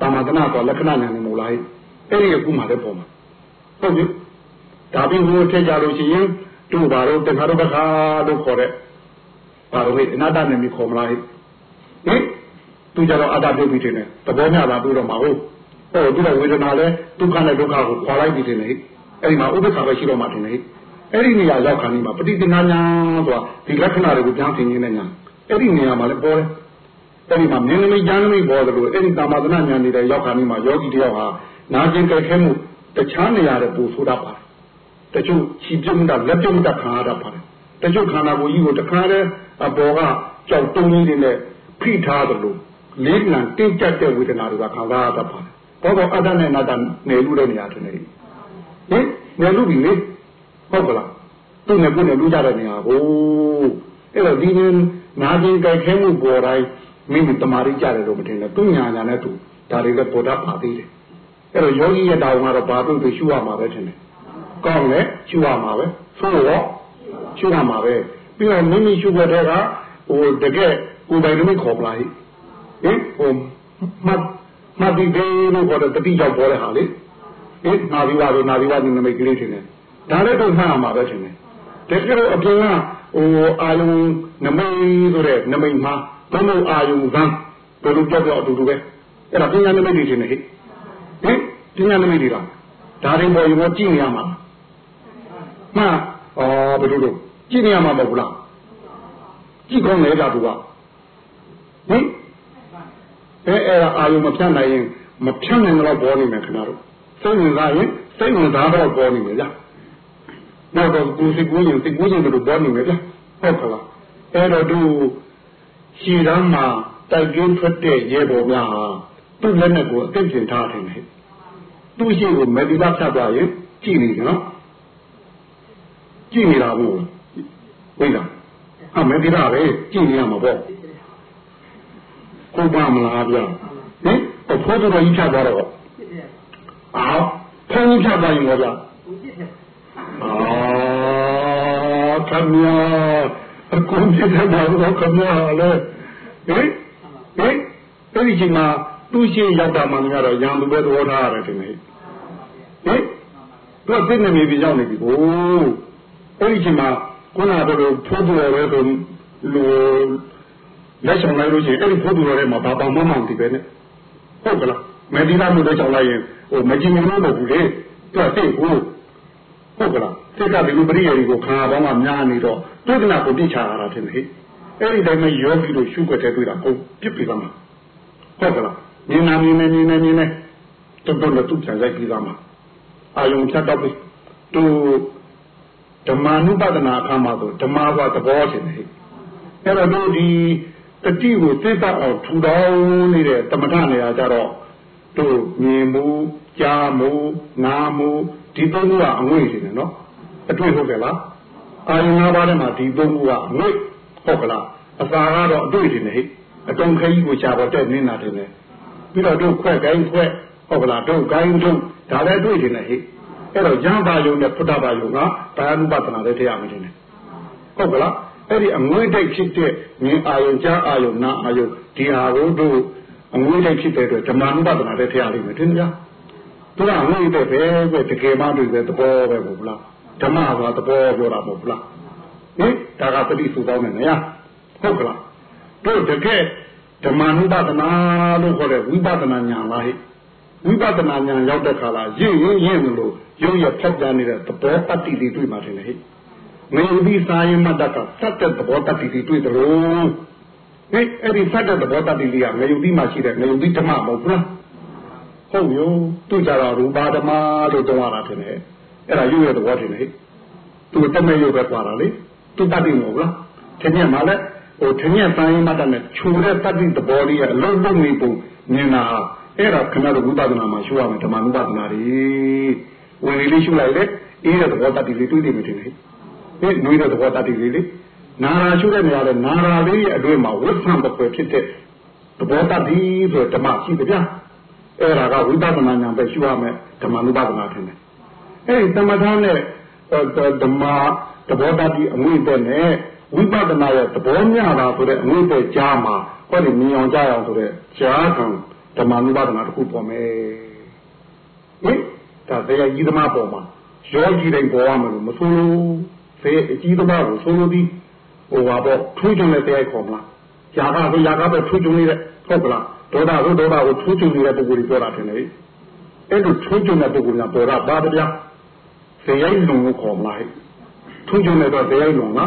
တာမတနာဆိုလက္ခဏာညာနေမို့လားအဲ့ဒီအခုမှလည်းပေါ်မှာဟုတ်ပြီဒါပြီးလို့ထည့်ကြလို့ရှိရင်တို့ဘာလို့တခါတော့တခါလို့ခေါ်တဲ့ဘာလို့လဲအနာတနဲ့မြခေါ်မလားဟင်သူကြတော့အတ္တပြုတ်ပြီးတင်တယ်သဘောမျှတာပြီးတော့မဟုတ် ဟောဒီတော့ဝေဒနာလဲဒုက္ခနဲ့ဒုက္ခကိုခွာလိုက်ပြီးတင်တယ်အဲ့ဒီမှာဥပ္ပခါပဲရှိတော့မှတင်တယ်အဲ့ဒီနေရာရောက်ခါနေမှာပฏิသင်္ခါညာဆိုတာဒီလက္ခဏာတွေကိုပြန်သိနေတဲ့ညာအဲ့ဒီနေရာမှာလည်းပေါ်တယ်အဲ့ဒီမှာမင်းသမီးကျမ်းသမီးပေါ်တယ်လို့အဲ့ဒီတာမသနာညာနေတဲ့ရောက်ခါနေမှာယောဂီတယောက်ဟာနာကျင်ကြက်ခဲမှုတခြားနေရာတွေပူဆိုးတာပါတယ်တချို့ခြေပြုံးတာလက်ပြုံးတာခံရတာပါတယ်တချို့ခန္ဓာကိုယ်ကြီးကိုတခါတည်းအပေါ်ကကြောက်တုံးကြီးတွေနဲ့ဖိထားတယ်လို့လေးလံတင်းကျပ်တဲ့ဝေဒနာတွေကခံစားရတတ်ပါတယ် ဘောတော့အတ္တနဲ့အနတ္တနယ်လူတဲ့နေရာတွေနေဟင်နယ်လူပြီလေဟုတ်ကလားသူ့နဲ့ကိုယ်နဲ့လူကြတဲ့နေရာကိုအဲ့တော့ဒီနေ့နာကျင်ကြိုက်ခဲမှုပေါ်တိုင်းမိမိတမာရီကြတယ်လို့မထင်နဲ့သူညာညာနဲ့သူဒါတွေလည်းပေါ်တတ်ပါသေးတယ်အဲ့တော့ယောဂီရဲ့တောင်းကတော့ဘာလို့သူရှုရမှာပဲထင်တယ်ကောင်းတယ်ရှုရမှာပဲဆိုတော့ရှုရမှာပဲပြီးတော့မိမိရှုတဲ့ကဟိုတကယ်ကိုယ်ပိုင်လို့ခေါ်ပလားဟင်ဟိုမတ် မတ်ဒီဘေးလို့ခေါ်တဲ့တတိရောက်ပေါ်တဲ့ဟာလေဟင်နာဘီဝါဆိုနာဘီဝါဒီနမိတ်ကလေးထင်တယ်ဒါလည်းတော့မှတ်ရမှာပဲထင်တယ်တကယ်တော့အပြင်ကဟိုအာယုံနမိတ်ဆိုတဲ့နမိတ်မှာဘုံအာယုံကံဘယ်လိုကြောက်ကြောက်အတူတူပဲအဲ့ဒါပညာနမိတ်တွေထင်တယ်ဟိဟင်ပညာနမိတ်တွေလားဒါတွေပေါ်ရင်တော့ကြည့်နေရမှာမှဩဘယ်လိုလုပ်ကြည့်နေရမှာမဟုတ်ဘူးလားကြည့်ကောင်းလေကသူကဟင် အဲအဲ့ဒါအာယုံမဖြတ်နိုင်ရင်မဖြတ်နိုင်တော့ပေါ်နေမယ်ခင်ဗျားတို့စိတ်ဝင်စားရင်စိတ်ဝင်စားတော့ပေါ်နေမယ်လားနောက်တော့ကိုယ်စိတ်ကိုယ်ရင်စိတ်ကိုယ်ရင်တို့ပေါ်နေမယ်လားဟုတ်ကလားအဲ့တော့သူရှည်တန်းမှာတိုက်ကျင်းထွက်တဲ့ရဲဘော်များဟာသူ့လက်နဲ့ကိုအသိကျင်ထားတယ်ဟဲ့သူ့ရှိကိုမေတ္တာဖြတ်သွားရင်ကြည့်နေတယ်နော်ကြည့်နေတာဘူးဝိဒါအမေတ္တာပဲကြည့်နေရမှာပေါ့ ကိုပါမလားဗျဟင်အဖိုးတော်ကြီးဖြတ်သွားတော့အာဖုန်းဖြတ်သွားရင်ရောဗျအာခမရအကုန်ပြတ်တာတော့ခမရလေဟင်ဟင်အဲ့ဒီချိန်မှာသူ့ရှိရောက်တာမှမရတော့ရံသူပဲသဘောထားရတယ်တင်လေဟင်သူကသိနေပြီရောက်နေပြီဟိုးအဲ့ဒီချိန်မှာခုနကတော့ဖိုးတော်ရဲဆိုလူ လက်ဆောင်လိုက်လို့ရှိရင်အဲ့ဒီဖိုးတော်ရဲမှာဘာပောင်မမောင်တည်ပဲနဲ့ဟုတ်ကလားမေဒီနာမှုတော့ကြောက်လိုက်ရင်ဟိုမကြည့်မလို့မဟုတ်ဘူးလေသူကသိဘူးဟုတ်ကလားစိတ်ကဒီလိုပရိယေကိုခံရပေါင်းကများနေတော့ဒုက္ခနာကိုပြစ်ချရတာဖြစ်နေအဲ့ဒီတိုင်းမှာယောဂီတို့ရှုွက်တဲ့တွေ့တာကိုပြစ်ပြီးသားမှာဟုတ်ကလားမြင်နာမြင်နေမြင်နေမြင်နေတော်တော်လည်းသူ့ပြန်လိုက်ပြီးသားမှာအာယုံဖြတ်တော့ပြီသူဓမ္မနုပဒနာအခါမှာဆိုဓမ္မဘသဘောရှင်နေအဲ့တော့တို့ဒီ တတိကိုသိတတ်အောင်ထူထောင်နေတဲ့တမထနေရာကြတော့တို့မြင်မှုကြားမှုနားမှုဒီသုံးခုကအငွေ့နေတယ်နော်အတွေ့ဟုတ်တယ်လားအာယုံ၅ပါးထဲမှာဒီသုံးခုကအငွေ့ဟုတ်ကလားအစာကတော့အတွေ့နေတယ်ဟိအတုံးခကြီးကိုရှားပေါ်တက်နေတာတယ်လေပြီးတော့တို့ခွက်ကိုင်းခွက်ဟုတ်ကလားတို့ကိုင်းတို့ဒါလည်းတွေ့နေတယ်ဟိအဲ့တော့ဉာဏ်ပါယုံနဲ့ဖုဒ္ဓပါယုံကဘာယ ानु ပဒနာလည်းတရားမတင်နဲ့ဟုတ်ကလား အဲ့ဒီအငွေ့တိတ်ဖြစ်တဲ့ဉာဏ်အာယုံကြားအာယုံနာအာယုံဒီဟာကိုတို့အငွေ့တိတ်ဖြစ်တဲ့အတွက်ဓမ္မ ानु ပဒနာလည်းတရားလိမ့်မယ်တင်ကြသူကအငွေ့တဲ့ပဲပဲတကယ်မှတွေ့တဲ့သဘောပဲမဟုတ်လားဓမ္မကသဘောပြောတာမဟုတ်လားဟင်ဒါကသတိစုပေါင်းနေမရဟုတ်ကလားတို့တကယ်ဓမ္မ ानु ပဒနာလို့ခေါ်တဲ့ဝိပဿနာဉာဏ်လားဟဲ့ဝိပဿနာဉာဏ်ရောက်တဲ့ခါလာရင့်ရင့်ရင့်လို့ရုပ်ရဖက်ပြနေတဲ့သဘောတတ္တိတွေတွေ့မှထင်တယ်ဟဲ့ ငြိုဒီစာယမတ္တကစက်တဲ့သဘောတတ္တိတွေတွေ့တယ်လို့ဟဲ့အဲ့ဒီစက်တဲ့သဘောတတ္တိတွေကငြိုဒီမှာရှိတဲ့ငြိုဒီဓမ္မမဟုတ်ဘူးဟုတ်ရောသူကြတော့ရူပါဓမ္မလို့တောင်းရတာထင်တယ်အဲ့ဒါရုပ်ရသဘောထင်တယ်ဟဲ့သူတမဲ့ရုပ်ပဲပွာတာလေသူတတ္တိမဟုတ်လားထင်ရမှာလဲဟိုထင်ရစာယမတ္တနဲ့ခြုံတဲ့တတ္တိသဘောလေးရဲ့အလုံးလုံးနေပုံမြင်တာအဲ့ဒါခဏတော့ဝိပဿနာမှာရှုရမယ်ဓမ္မနုပဒနာတွေဝင်လေလေးရှုလိုက်လေအေးတဲ့သဘောတတ္တိလေးတွေးနေမှတင်လေ ဒီနွေးတဲ့သဘောတတ္တိလေးလေနာရာရှုတဲ့နေရာတဲ့နာရာလေးရဲ့အတွင်းမှာဝိသံပကွယ်ဖြစ်တဲ့သဘောတတ္တိဆိုဓမ္မရှိတယ်ဗျာအဲ့ဒါကဝိပဿနာဉာဏ်ပဲရှုရမယ်ဓမ္မနုပဒနာထင်တယ်အဲ့ဒီသမထနဲ့ဓမ္မသဘောတတ္တိအငွေ့တဲ့နဲ့ဝိပဿနာရဲ့သဘောမျှတာဆိုတဲ့အငွေ့တဲ့ကြားမှာဟောဒီမြင်အောင်ကြားအောင်ဆိုတဲ့ကြားခံဓမ္မနုပါဒနာတစ်ခုပေါ်မယ်ဟင်ဒါတရားကြီးသမားပေါ်မှာရောကြည့်တိုင်းပေါ်ရမယ်လို့မဆိုလို့ ဖေးအကြီးသမားကိုဆိုလို့ဒီဟိုပါပေါ့ထူးချွန်တဲ့တရားခေါ်မလားຢာကဆိုຢာကပဲထူးချွန်နေတဲ့ဟုတ်ကလားဒေါသဆိုဒေါသကိုထူးချွန်နေတဲ့ပုဂ္ဂိုလ်ကြီးပြောတာထင်တယ်အဲ့လိုထူးချွန်တဲ့ပုဂ္ဂိုလ်ကပေါ်တာပါဗျာဇေယိုင်းလုံကိုခေါ်မလားထူးချွန်တဲ့တော့ဇေယိုင်းလုံက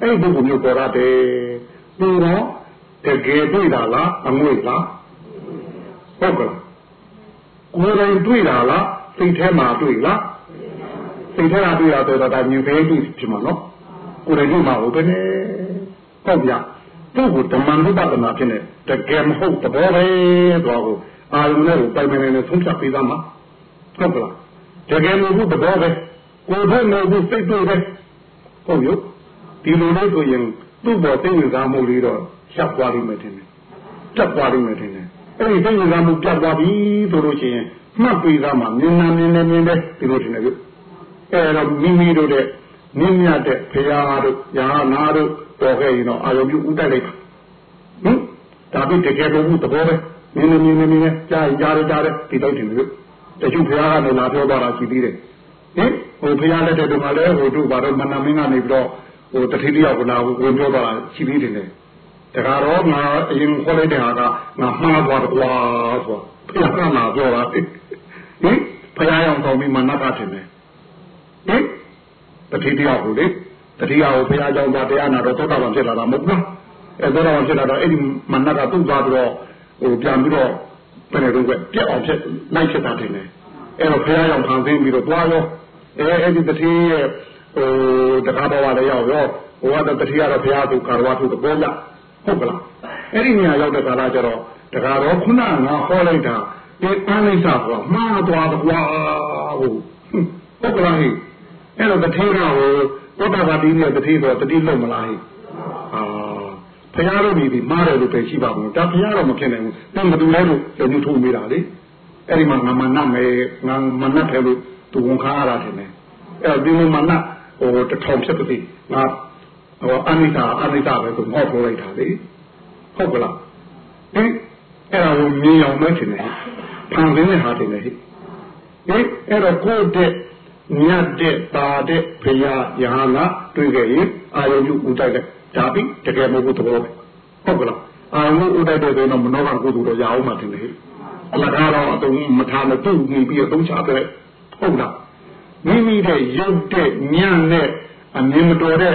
အဲ့ဒီပုဂ္ဂိုလ်မျိုးပေါ်ရတယ်သူတော့တကယ်တွေ့တာလားအငွေ့လားဟုတ်ကလားကိုယ်တိုင်တွေ့တာလားစိတ်ထဲမှာတွေ့လား စိတ်ထဲကတွေ့တာဆိုတော့ဒါမြင်ဖေးတွေ့ဖြစ်မှာနော်ကိုယ်တိုင်တွေ့မှာဟုတ်ပဲနဲ့ဟုတ်ဗျာသူ့ကိုဓမ္မနုပဒနာဖြစ်နေတကယ်မဟုတ်တဘောပဲတော့ကိုအာယုန်နဲ့ကိုပိုင်ပိုင်နဲ့ဆုံးဖြတ်ပေးသားမှာဟုတ်ကလားတကယ်လို့တဘောပဲကိုယ်တို့နဲ့ကိုစိတ်တွေ့ပဲဟုတ်ရောဒီလိုလို့ဆိုရင်သူ့ဘောသိဝင်စားမှုလေးတော့ရှက်သွားလိမ့်မယ်ထင်တယ်တက်သွားလိမ့်မယ်ထင်တယ်အဲ့ဒီသိဝင်စားမှုပြတ်သွားပြီဆိုလို့ရှိရင်မှတ်ပြီးသားမှာမြင်နာမြင်နေမြင်တယ်ဒီလိုထင်တယ်လို့ အဲ့တော့မိမိတို့တဲ့မြင့်မြတ်တဲ့ဖရာတို့ယာနာတို့ပေါ်ခဲ့ရင်တော့အာယုံပြုဥတိုက်လိုက်ပါဟင်ဒါပြီးတကယ်လို့သဘောပဲမြင်နေမြင်နေမြင်နေကြားရင်ကြားရကြားတယ်ဒီတော့ထင်တယ်လို့တချို့ဖရာကနေလာပြောသွားတာရှိသေးတယ်ဟင်ဟိုဖရာလက်ထက်တုန်းကလည်းဟိုတို့ဘာတော့မနာမင်းကနေပြီးတော့ဟိုတတိတယောက်ကလာဝင်ပြောသွားတာရှိသေးတယ်လေတခါတော့ငါအရင်ခေါ်လိုက်တဲ့ဟာကငါမှားသွားတော့ကွာဆိုဖရာကမှပြောတာဟင်ဖရာရောင်ကောင်းပြီးမနတ်ကထင်တယ်ဟင် တတိတယောက်ကိုလေတတိယကိုဖရာကြောင့်သွားတရားနာတော့သောတာပန်ဖြစ်လာတာမဟုတ်ဘူးအဲသောတာပန်ဖြစ်လာတော့အဲ့ဒီမနတ်ကသူ့သွားပြီးတော့ဟိုပြန်ပြီးတော့ဘယ်လိုလုပ်ပြက်အောင်ဖြစ်လိုက်ဖြစ်တာတင်တယ်အဲ့တော့ဖရာကြောင့်ခံသိပြီးတော့သွားရောအဲအဲ့ဒီတတိရဲ့ဟိုတကားတော်ဝါလည်းရောက်ရောဟိုကတော့တတိယတော့ဖရာသူကာရဝသူတဘောကြဟုတ်ကလားအဲ့ဒီနေရာရောက်တဲ့ကာလကျတော့တကားတော့ခုနကငါဟောလိုက်တာဒီအနိစ္စကွာမှားသွားတော့ကွာဟုတ်ဟုတ်ကလားဟိ အဲ့တော့တထေးကဟိုသောတာပတိနဲ့တတိတော့တတိလုံးမလားဟိအာဘုရားတို့ဒီမားတယ်လို့ပဲရှိပါဘူးဒါဘုရားတော့မဖြစ်နိုင်ဘူးတန်ဘသူလဲလို့ရုံမှုထိုးမိတာလေအဲ့ဒီမှာငါမနတ်မယ်ငါမနတ်တယ်လို့သူဝန်ခါရတာထင်တယ်အဲ့တော့ဒီလိုမနတ်ဟိုတထောင်ဖြစ်ပါသေးငါဟိုအနိစ္စအနိစ္စပဲဆိုငေါ့ထိုးလိုက်တာလေဟုတ်ကလားဟင်အဲ့ဒါကိုမြင်အောင်မထင်နဲ့ဖန်ဆင်းတဲ့ဟာထင်တယ်ဟိဟင်အဲ့တော့ကိုယ့်တဲ့ မြတ်တဲ့တာတဲ့ဘုရားယဟနာတွေ့ခဲ့ရင်အာယုပြုဥတိုက်လိုက်ဒါပြီးတကယ်မဟုတ်ဘူးသဘောပဲဟုတ်ကလားအာယုဥတိုက်တဲ့ဆိုတော့မနောကကုသိုလ်တော့ရအောင်မှတင်တယ်အလကားတော့အတုံးမထားမတူနေပြီးတော့သုံးချတဲ့ဟုတ်လားမိမိတဲ့ရုပ်တဲ့ညံ့တဲ့အမြင်မတော်တဲ့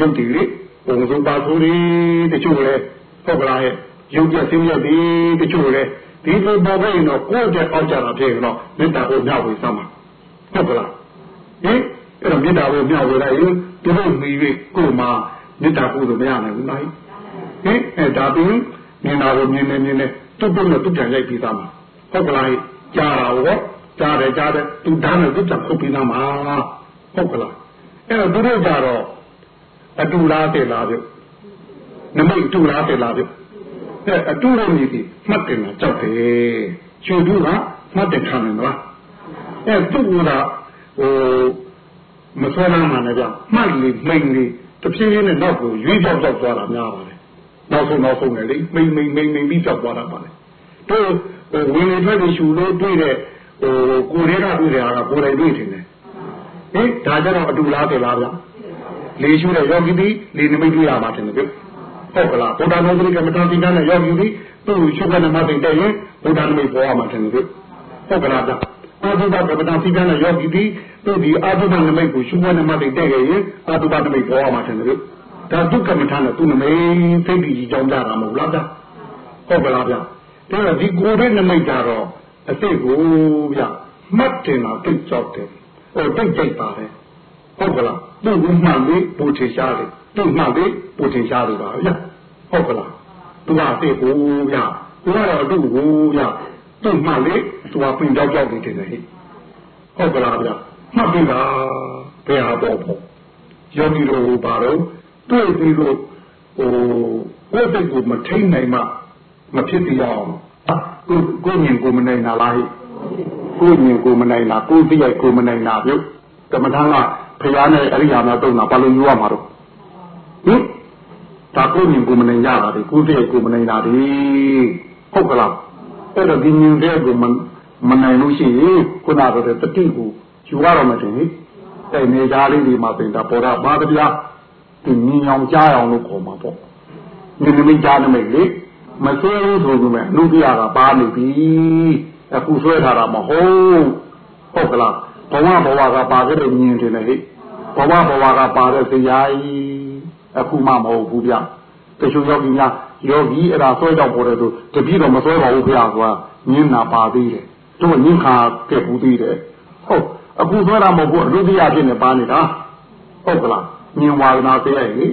ရုပ်တွေလေပုံစုံပါဆိုးတွေတချို့လေဟုတ်ကလားရဲ့ရုပ်ပြဆင်းရဲတွေတချို့လေဒီလိုပေါ်ခဲ့ရင်တော့ကိုယ့်တဲ့အောက်ကြတာဖြစ်ရင်တော့မေတ္တာကိုမျှဝေစမ်းပါဟုတ်ကလား ဟင်အဲ့တော့မေတ္တာကိုမျှဝေလိုက်ရင်သူတို့မိ၍ကိုယ်မှာမေတ္တာကုသိုလ်မရနိုင်ဘူးလားဟင်အဲ့ဒါပြီးမြင်တာကိုမြင်နေမြင်နေသူ့ဘုနဲ့သူ့ပြန်ရိုက်ပြီးသားမှာဟုတ်ကလားကြားတာဟောကြားတယ်ကြားတယ်သူဓာတ်နဲ့သူ့ပြန်ခုတ်ပြီးသားမှာဟုတ်ကလားအဲ့တော့သူတို့ကြတော့အတူလားတဲ့လားပြုနမိတ်တူလားတဲ့လားပြုအဲ့အတူရမြည်ပြီးမှတ်တယ်မှာကြောက်တယ်ချူတူကမှတ်တယ်ခံတယ်နော်အဲ့သူ့က ဟိုမဆွဲလာမှလည်းကြမှတ်လေမိန်လေတဖြည်းဖြည်းနဲ့နောက်ကိုရွေးပြောက်ပြောက်သွားတာများပါတယ်နောက်ဆုံးနောက်ဆုံးလေမိန်မိန်မိန်မိန်ပြီးပြောက်သွားတာပါလေတို့ဟိုဝင်လေထွက်လေရှူလို့တွေ့တဲ့ဟိုကိုရဲကတွေ့တဲ့ဟာကကိုယ်တိုင်တွေ့တယ်ဟင်ဒါကြတော့အတူလားတယ်လားဗျလေရှူတဲ့ယောဂီပြီးလေနမိတ်တွေ့ရမှာတယ်ဗျဟုတ်ကလားဘုရားနောဒရိကမတန်တိကနဲ့ယောဂီပြီးသူ့ရှုပ်ကနေမှသိတဲ့ရင်ဘုရားနမိတ်ပေါ်ရမှာတယ်ဗျဟုတ်ကလားဗျ အာသုဘကပ္ပတာစိကနဲ့ယောဂီဒီသူဒီအာသုဘနမိတ်ကိုရှုဝနမတိတဲ့ခဲ့ရင်အာသုဘနမိတ်ပေါ်ရမှာတယ်လို့ဒါဒုက္ကမထာနဲ့သူနမိတ်သိတိကြီးကြောင်းကြတာမဟုတ်လားဗျဟုတ်ကလားဗျဒါတော့ဒီကိုယ်ရဲ့နမိတ်ကြတော့အစ်စ်ကိုဗျမှတ်တင်တာတိတ်ကြောက်တယ်ဟိုတိတ်ကြိုက်ပါတယ်ဟုတ်ကလားသူ့ကိုမှန်ပြီးပူထင်ရှားတယ်သူ့မှန်ပြီးပူထင်ရှားတယ်ပါဗျဟုတ်ကလားသူကအစ်စ်ကိုဗျသူကတော့သူ့ကိုဗျ သူ့မှလေသူကပြင်ကြောက်ကြောက်နေတယ်ဟဲ့ဟုတ်ကလားဗျမှတ်ပြီလားဘယ်ဟာပေါ့ပေါ့ယောဂီတို့ဘာတော့တွေ့ပြီးတော့ဟိုကိုယ်စိတ်ကိုမထိန်နိုင်မှမဖြစ်ပြအောင်ကိုကိုမြင်ကိုမနိုင်တာလားဟဲ့ကိုမြင်ကိုမနိုင်တာကိုသိရိုက်ကိုမနိုင်တာပြုကမ္မထာကဖရားနဲ့အရိယာများတုံးတာဘာလို့ယူရမှာတော့ဟင်ဒါကိုမြင်ကိုမနိုင်ရတာဒီကိုသိရိုက်ကိုမနိုင်တာဒီဟုတ်ကလား အဲ့တော့ဒီမြင်တဲ့ကိုမမနိုင်လို့ရှိရင်ခုနကတည်းကတတိကိုယူရတော့မတင်ဟိတဲ့နေသားလေးဒီမှာပင်တာပေါ်တာပါတရားဒီမြင်အောင်ကြားအောင်လို့ခေါ်မှာပေါ့မြင်မိကြားနမိတ်လေမဆွဲဘူးဆိုပြီးမဲ့အနုပြကပါနေပြီအခုဆွဲထားတာမဟုတ်ဟုတ်ကလားဘဝဘဝကပါခဲ့တဲ့မြင်တယ်လေဟိဘဝဘဝကပါတဲ့စရာကြီးအခုမှမဟုတ်ဘူးဗျတချို့ယောဂီများ ယောဂီအဲ့ဒါဆွဲတော့ပေါ်တယ်ဆိုတပည့်တော်မဆွဲပါဘူးခင်ဗျာကွာညင်းနာပါသေးတယ်တို့ညင်းခါကဲ့ဘူးသေးတယ်ဟုတ်အခုဆွဲတာမဟုတ်ဘူးအလူတရားဖြစ်နေပါနေတာဟုတ်ကလားမြင်ဝါဒနာပေးလိုက်လေ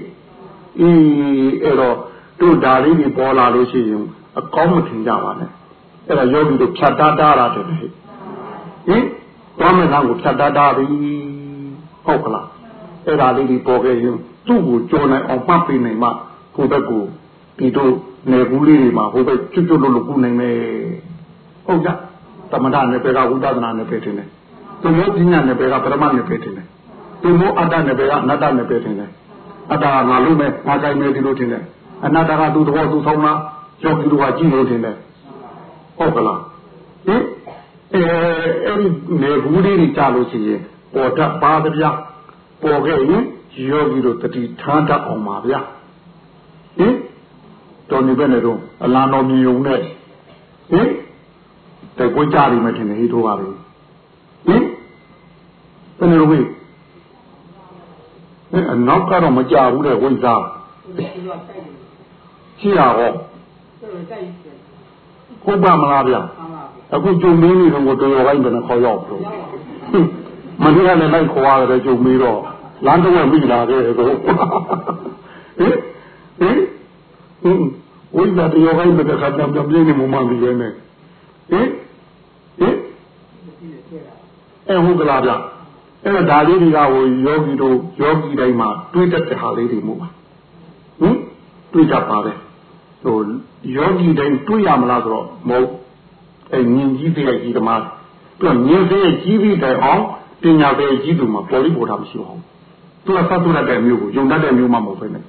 အေးအဲ့တော့တို့ဒါလေးတွေပေါ်လာလို့ရှိရင်အကောင်းမထင်ကြပါနဲ့အဲ့ဒါယောဂီတို့ဖြတ်တားတားတာတယ်ဟင်ဘာမှန်းကိုဖြတ်တားတားပြီဟုတ်ကလားအဲ့ဒါလေးတွေပေါ်ခဲ့ရင်သူ့ကိုကြော်နိုင်အောင်ပတ်ပေးနိုင်မှကိုယ့်ဘက်ကို ဒီတို့နယ်ဘူးလေးတွေမှာဟိုဘက်ကျွတ်ကျွတ်လို့လို့ကူနိုင်မယ်ဟုတ်ကြသမထနယ်ပယ်ကဝိပဿနာနယ်ပယ်တင်တယ်သူမျိုးပညာနယ်ပယ်ကပရမနယ်ပယ်တင်တယ်သူမျိုးအတ္တနယ်ပယ်ကအနတ္တနယ်ပယ်တင်တယ်အတ္တကငါလို့မယ်ငါကြိုင်မယ်ဒီလိုတင်တယ်အနတ္တကသူတော်သူဆောင်လားယောဂီတို့ကကြည့်လို့တင်တယ်ဟုတ်ကလားဟင်အဲအဲ့ဒီနေဘူးလေးတွေကြားလို့ရှိရင်ပေါ်တတ်ပါဗျာပေါ်ခဲ့ရင်ယောဂီတို့တတိထားတတ်အောင်ပါဗျာဟင် တော်နေပဲနဲ့တော့အလံတော်မြင်ုံနဲ့ဟင်တိုက်ပွဲကြလိမ့်မယ်ထင်တယ်ဟိထိုးပါလေဟင်ဘယ်လိုဝိဟင်အနောက်ကတော့မကြဘူးတဲ့ဝိဇ္ဇာရှိရဟောဟုတ်ပါမလားဗျအခုကြုံမင်းနေတော့တော်တော်ပိုင်းဘယ်နှခေါ်ရောက်တော့မနေ့ကလည်းလိုက်ခေါ်ရတယ်ကြုံပြီးတော့လမ်းတော့မိလာခဲ့တော့ဟင်ဟင်ဟင် ဝိဇ္ဇာတရားပိုင်းမတခါတမ်းပြင်းနေမှမှပြီးရဲနဲ့ဟင်ဟင်အဲဟုတ်ကလားဗျအဲ့တော့ဒါလေးတွေကဟိုယောဂီတို့ယောဂီတိုင်းမှာတွေးတတ်တဲ့ဟာလေးတွေမို့ပါဟင်တွေးတတ်ပါတယ်ဟိုယောဂီတိုင်းတွေးရမလားဆိုတော့မဟုတ်အဲမြင်ကြီးတဲ့ကြီးသမားသူကမြင်တဲ့ကြီးပြီးတိုင်အောင်ပညာပဲကြီးသူမှာပေါ်လိပေါ်တာမရှိပါဘူးသူကသတ်သွတ်တဲ့မျိုးကိုယုံတတ်တဲ့မျိုးမှမဟုတ်ဘဲနဲ့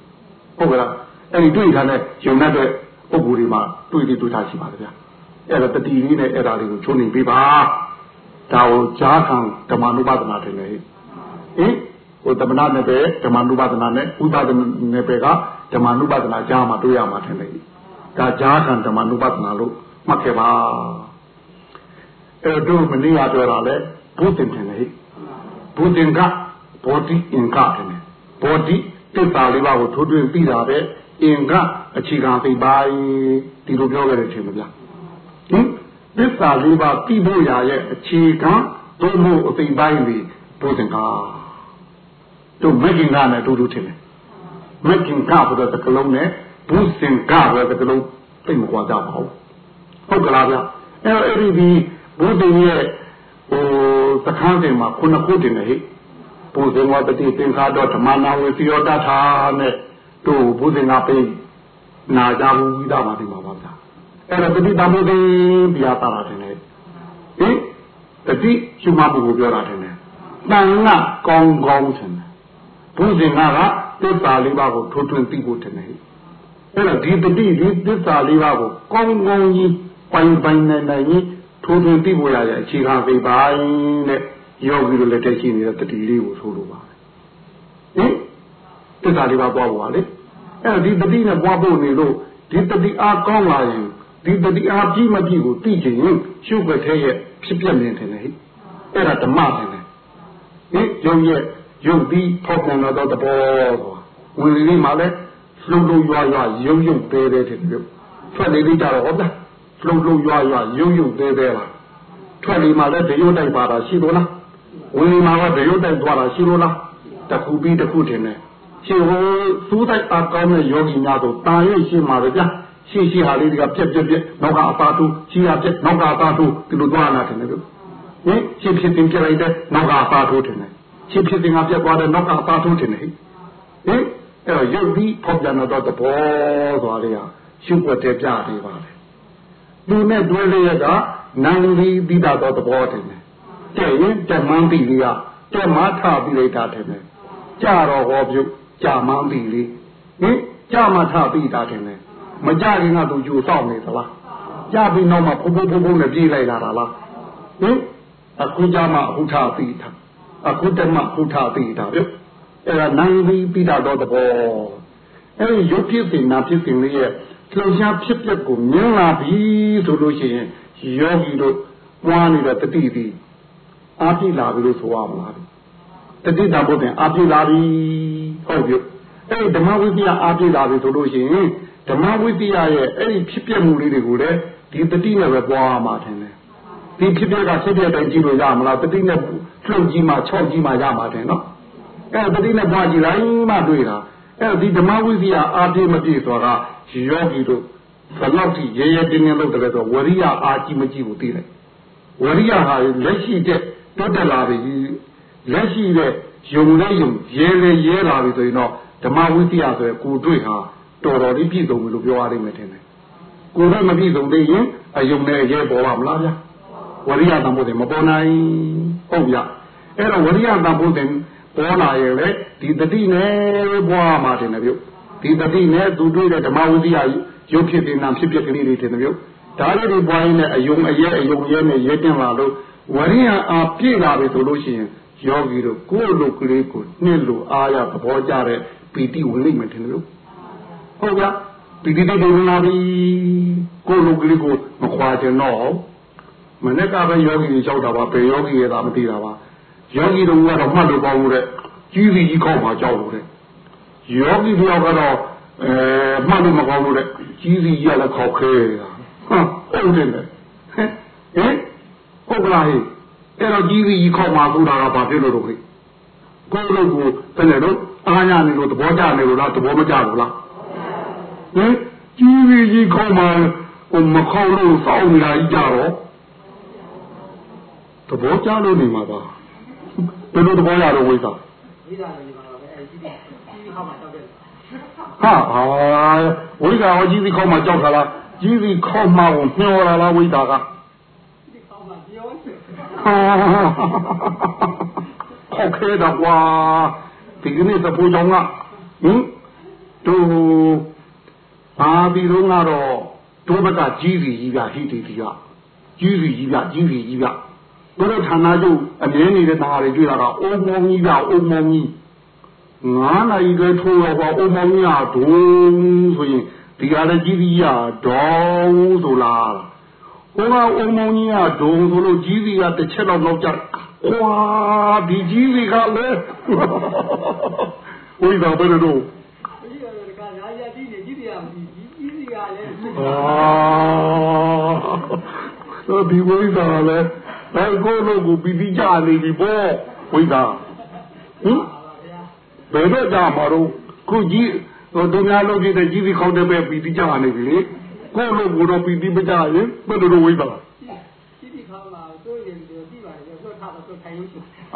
ဟုတ်ကလား အဲ့ဒီတွေ့ထားတဲ့ယုံတတ်တဲ့ပုဂ္ဂိုလ်တွေမှာတွေ့ပြီးတွေ့ထားရှိပါတယ်ဗျာအဲ့ဒါတတိလေးနဲ့အဲ့ဒါလေးကိုချုံနေပေးပါဒါကိုကြားခံဓမ္မနုပါဒနာတယ်လေဟင်ဟိုသမဏနဲ့ပဲဓမ္မနုပါဒနာနဲ့ဥပဒနာနဲ့ပဲကဓမ္မနုပါဒနာကြားမှာတွေ့ရမှာတယ်လေဒါကြားခံဓမ္မနုပါဒနာလို့မှတ်ခဲ့ပါအဲ့တို့မနေ့ကပြောတာလေဘုသင်တယ်လေဘုသင်ကဘောတိအင်္ဂတယ်ဘောတိသစ္စာလေးပါးကိုထိုးထွင်းပြီးတာပဲ အင်္ဂအခြေခံသိပိုင်းဒီလိုပြောခဲ့တယ်ထင်မလားဟင်သစ္စာလေးပါးပြီးဖို့ရာရဲ့အခြေခံသို့မဟုတ်အသိပိုင်းတွေဘုသင်္ကာတို့မဂ္ဂင်္ဂနဲ့တူတူထင်တယ်မဂ္ဂင်္ဂဆိုတဲ့သကလုံးနဲ့ဘုသင်္ကာဆိုတဲ့သကလုံးသိမကွာကြပါဘူးဟုတ်ကလားဗျအဲ့တော့အဲ့ဒီဒီဘုသင်ရဲ့ဟိုသခန်းတင်မှာခုနှစ်ခုတင်တယ်ဟိဘုဇင်ဝတတိသင်္ခါတော့ဓမ္မနာဝေစီယောတထာနဲ့ တို့ဘုဇင်ကပေးနာကြဘူးပြီးသားပါဒီမှာပါဗျာအဲ့တော့တတိတမိုးသိပြာတာတာတယ်ဟင်တတိရှုမှတ်ဖို့ပြောတာတယ်တန်ကကောင်းကောင်းတယ်ဘုဇင်ကကသစ္စာလေးပါးကိုထိုးထွင်းသိဖို့တယ်အဲ့တော့ဒီတတိဒီသစ္စာလေးပါးကိုကောင်းကောင်းကြီးပိုင်ပိုင်နိုင်နိုင်ကြီးထိုးထွင်းသိဖို့ရတဲ့အခြေခံသိပိုင်းတဲ့ယောဂီတို့လက်ထက်ရှိနေတဲ့တတိလေးကိုဆိုလိုပါဟင်သစ္စာလေးပါးပွားဖို့ပါလေ အဲ့တော့ဒီတတိနဲ့ပွားဖို့နေလို့ဒီတတိအားကောင်းလာရင်ဒီတတိအားကြီးမကြီးကိုသိချင်ရင်ရှုပ်ွက်ထဲရဲ့ဖြစ်ပြမြင်တယ်လေအဲ့ဒါဓမ္မတယ်လေဟင်ယုံရဲ့ယုံပြီးဖောက်ပြန်တော့တဘောဝင်လေးမှလည်းလှုပ်လှုပ်ရွာရွာယုံယုံသေးသေးတယ်ပြုထွက်နေလိကြတော့ဟုတ်လားလှုပ်လှုပ်ရွာရွာယုံယုံသေးသေးလားထွက်နေမှလည်းတရုတ်တိုက်ပါတာရှိလို့လားဝင်နေမှတော့တရုတ်တိုက်သွားတာရှိလို့လားတခုပြီးတခုတင်တယ် ရှင်ဟိုသူးတိုက်အကောင်းတဲ့ယောဂီများတို့တာရိပ်ရှိမှာပဲဗျာရှိရှိဟာလေးတွေကပြက်ပြက်ပြက်နောက်ကအပါတူရှိရပြက်နောက်ကအပါတူဒီလိုသွားလာတယ်လို့ဟင်ရှင်းဖြစ်တင်ပြလိုက်တဲ့နောက်ကအပါတူတယ်ရှင်းဖြစ်တင်ကပြက်သွားတဲ့နောက်ကအပါတူတယ်ဟင်အဲ့တော့ရုပ်ပြီးဖောက်ပြန်တော့တဘောသွားလေးဟာရှုပ်ွက်တဲ့ပြသေးပါလေသူနဲ့တွဲလေးရကနိုင်ပြီးပြီးတာတော့တဘောတယ်တဲ့ရင်တမန်းပြီးလေးကတက်မထပြီးလိုက်တာတယ်ကြတော့ဟောပြု ကြာမှန်းပြီလေဟင်ကြာမှထပြီးတာတယ်လေမကြရင်ကသူယူဆောင်နေသလားကြပြီးနောက်မှဖုံဖုံဖုံဖုံနဲ့ပြေးလိုက်လာတာလားဟင်အခုကြမှအခုထပြီးတာအခုတမဘုထသိတာဗျအဲ့ဒါနိုင်ပြီးပြီးတာတော့တဘောအဲ့ဒီရုပ်ဖြစ်စဉ်နာဖြစ်စဉ်လေးရဲ့လှုပ်ရှားဖြစ်ပျက်ကိုမြင်လာပြီဆိုလို့ရှိရင်ယောဂီတို့ပွားနေတဲ့တတိတိအားပြည့်လာပြီလို့ဆိုရမလားတတိတာဘုရင်အားပြည့်လာပြီ ဟုတ်ပြီအဲ့ဒီဓမ္မဝိပ္ပယအားပြည့်လာပြီဆိုလို့ရှိရင်ဓမ္မဝိပ္ပယရဲ့အဲ့ဒီဖြစ်ပျက်မှုလေးတွေကိုလည်းဒီတတိနဲ့ပဲပွားမှာထင်တယ်ဒီဖြစ်ပျက်ကဖြစ်ပျက်တိုင်းကြည့်လို့ရမလားတတိနဲ့လှုပ်ကြည့်မှ၆ကြည့်မှရမှာတယ်နော်အဲ့တတိနဲ့ပွားကြည့်လိုက်မှတွေ့တာအဲ့ဒီဓမ္မဝိပ္ပယအားပြည့်မပြည့်ဆိုတာယောဂီတို့ဘယ်လောက်ထိရဲရဲတင်းတင်းလုပ်တယ်ဆိုဝရိယအားကြီးမကြီးကိုသိလိုက်ဝရိယဟာလက်ရှိတဲ့တွတ်တက်လာပြီလက်ရှိတဲ့ ယုံလဲယုံရဲလဲရဲလာပြီဆိုရင်တော့ဓမ္မဝိသယဆိုရယ်ကိုတွေ့ဟာတော်တော်လေးပြည့်စုံပြီလို့ပြောရလိမ့်မယ်ထင်တယ်ကိုယ်ကမပြည့်စုံသေးရင်အယုံနဲ့ရဲပေါ်ပါမလားဗျာဝရိယတန်ဖို့တယ်မပေါ်နိုင်ဟုတ်ဗျအဲ့တော့ဝရိယတန်ဖို့တယ်ပေါ်လာရဲ့လေဒီတတိနဲ့ပွားမှာတင်တယ်ပြုဒီတတိနဲ့သူတွေ့တဲ့ဓမ္မဝိသယရုပ်ဖြစ်တဲ့နာဖြစ်ဖြစ်ကလေးတွေတင်တယ်ပြုဒါလေးတွေပွားရင်းနဲ့အယုံအရဲအယုံရဲနဲ့ရဲတင်လာလို့ဝရိယအားပြည့်လာပြီဆိုလို့ရှိရင် ယောဂီတို့ကိုယ်လိုကလေးကိုနှစ်လိုအားရသဘောကျတဲ့ပီတိဝင်လိမ့်မယ်ထင်တယ်လို့ဟုတ်ကဲ့ပီတိတွေဝင်လာပြီကိုယ်လိုကလေးကိုမခွာချင်တော့မနေ့ကပဲယောဂီတွေလျှောက်တာပါဘယ်ယောဂီရဲ့သာမသိတာပါယောဂီတို့ကတော့မှတ်လို့ပေါင်းလို့တဲ့ကြီးစီကြီးခေါက်မှာကြောက်လို့တဲ့ယောဂီတယောက်ကတော့အဲမှတ်လို့မကောင်းလို့တဲ့ကြီးစီကြီးကလည်းခေါက်ခဲတာဟုတ်တယ်ဟဲ့ဟုတ်ကလားဟဲ့ အဲ့တော့ကြီးစီကြီးခေါက်မှာဆိုတာကဘာဖြစ်လို့တော့ဟဲ့ကိုယ်လို့ကိုဘယ်နဲ့တော့အားရနေလို့သဘောကျနေလို့လားသဘောမကျလို့လားဟင်ကြီးစီကြီးခေါက်မှာဟိုမခေါက်လို့စောင်းနေတာကြီးကြတော့သဘောကျလို့နေမှာပါဘယ်လိုသဘောရတော့ဝိသဟာဟာဝိသဟောကြီးစီခေါက်မှာကြောက်ခါလားကြီးစီခေါက်မှာကိုမျောလာလားဝိသက ခောက်ခဲတော့ကွာဒီကနေ့သဘောကြောင့်ကဟင်တို့ဘာပြီးတော့ကတော့တို့ဘက်ကကြီးစီကြီးပြဟိတိတိကကြီးစီကြီးပြကြီးစီကြီးပြတို့ဌာနချုပ်အမြဲနေတဲ့သားတွေတွေ့တာတော့အုံမောင်းကြီးပြအုံမောင်းကြီးငါးနိုင်တွေထိုးတော့ကွာအုံမောင်းကြီးကဒုံဆိုရင်ဒီကလည်းကြီးစီရဒေါင်းဆိုလား ဟိုကအုံမောင်းကြီးကဒုံဆိုလို့ကြီးစီကတစ်ချက်တော့နောက်ကျကွာဒီကြီးစီကလည်းဝိသာဘယ်လိုတော့အာဒီဝိသာလည်းဘယ်ကိုလို့ကိုပြီးပြီးကြနေပြီပေါ့ဝိသာဟင်ဘယ်တော့ကြမှာတော့ခုကြီးဟိုသူများလုပ်ကြည့်တဲ့ကြီးစီခေါင်းတဲ့ပဲပြီးပြီးကြနေပြီလေ ကိုလို့ကိုတော့ပြီးပြီးမကြရင်ဘယ်လိုဝိသာ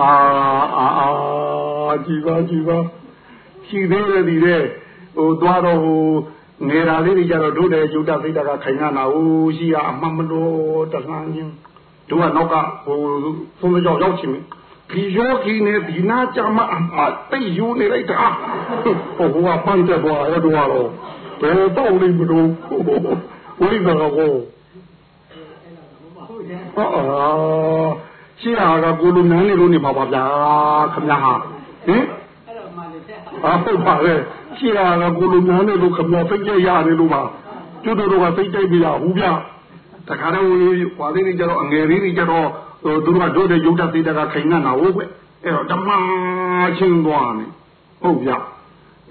အာအာအာကြည်ပါကြည်ပါရှိသေးတယ်ဒီတဲ့ဟိုသွားတော့ဟိုငယ်တာလေးတွေကြတော့တို့တယ်ကျုပ်တသိတာကခိုင်ရနာဟိုရှိရအမှန်မလို့တလှမ်းချင်းတို့ကနောက်ကဟိုသုံးကြောက်ရောက်ချင်ဒီယောဂီနဲ့ဒီနာကြမှာအတိတ်ယူနေလိုက်တာဟိုကပန်းတဲ့ဘွားရတော့တော့ ဘယ်တော့လေးမလို့ဝိဒါကောအာရှိတာကကိုလူနန်းနေလို့နေပါပါဗျာခမဟာဟင်အာဟုတ်ပါလေရှိတာကကိုလူနန်းနေလို့ခမဖိတ်ရရတယ်လို့ပါကျွတ်တို့ကဖိတ်တိုက်ပြရဘူးဗျတခါတော့ဟွာလေးတွေကြတော့အငယ်လေးတွေကြတော့သူတို့ကတို့တဲ့ရုပ်တသေးတကခိုင်နေတာဟုတ်ကွအဲ့တော့ဓမ္မချင်းသွားနေဟုတ်ဗျ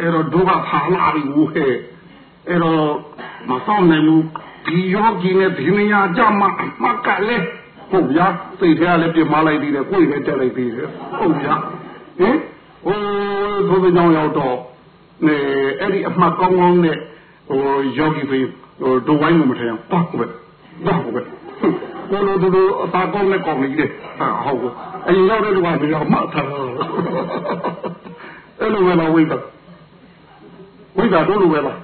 အဲ့တော့တို့ကဖာလာပြီဟိုဟဲ့ အဲ့တော့မဆောင်နိုင်ဘူးဒီယောဂီနဲ့ဒီနေရာကြမှာမကလည်းဟုတ်ဗျာစိတ်ထဲကလည်းပြမလိုက်သေးတယ်ကိုယ်လည်းတက်လိုက်သေးတယ်ဟုတ်ဗျာဟင်ဟိုသို့သောကြောင့်ရောက်တော့နေအဲ့ဒီအမှတ်ကောင်းကောင်းနဲ့ဟိုယောဂီဖေးဟိုဒိုဝိုင်းကိုမထင်အောင်ပတ်ပဲပတ်ပဲကိုလိုတူအပါကောင်းနဲ့ကောင်းနေတယ်ဟာဟုတ်ကဲ့အရင်ရောက်တဲ့လူကဒီတော့မှတ်ထားအဲ့လိုပဲလားဝိသဝိသတို့လိုပဲလား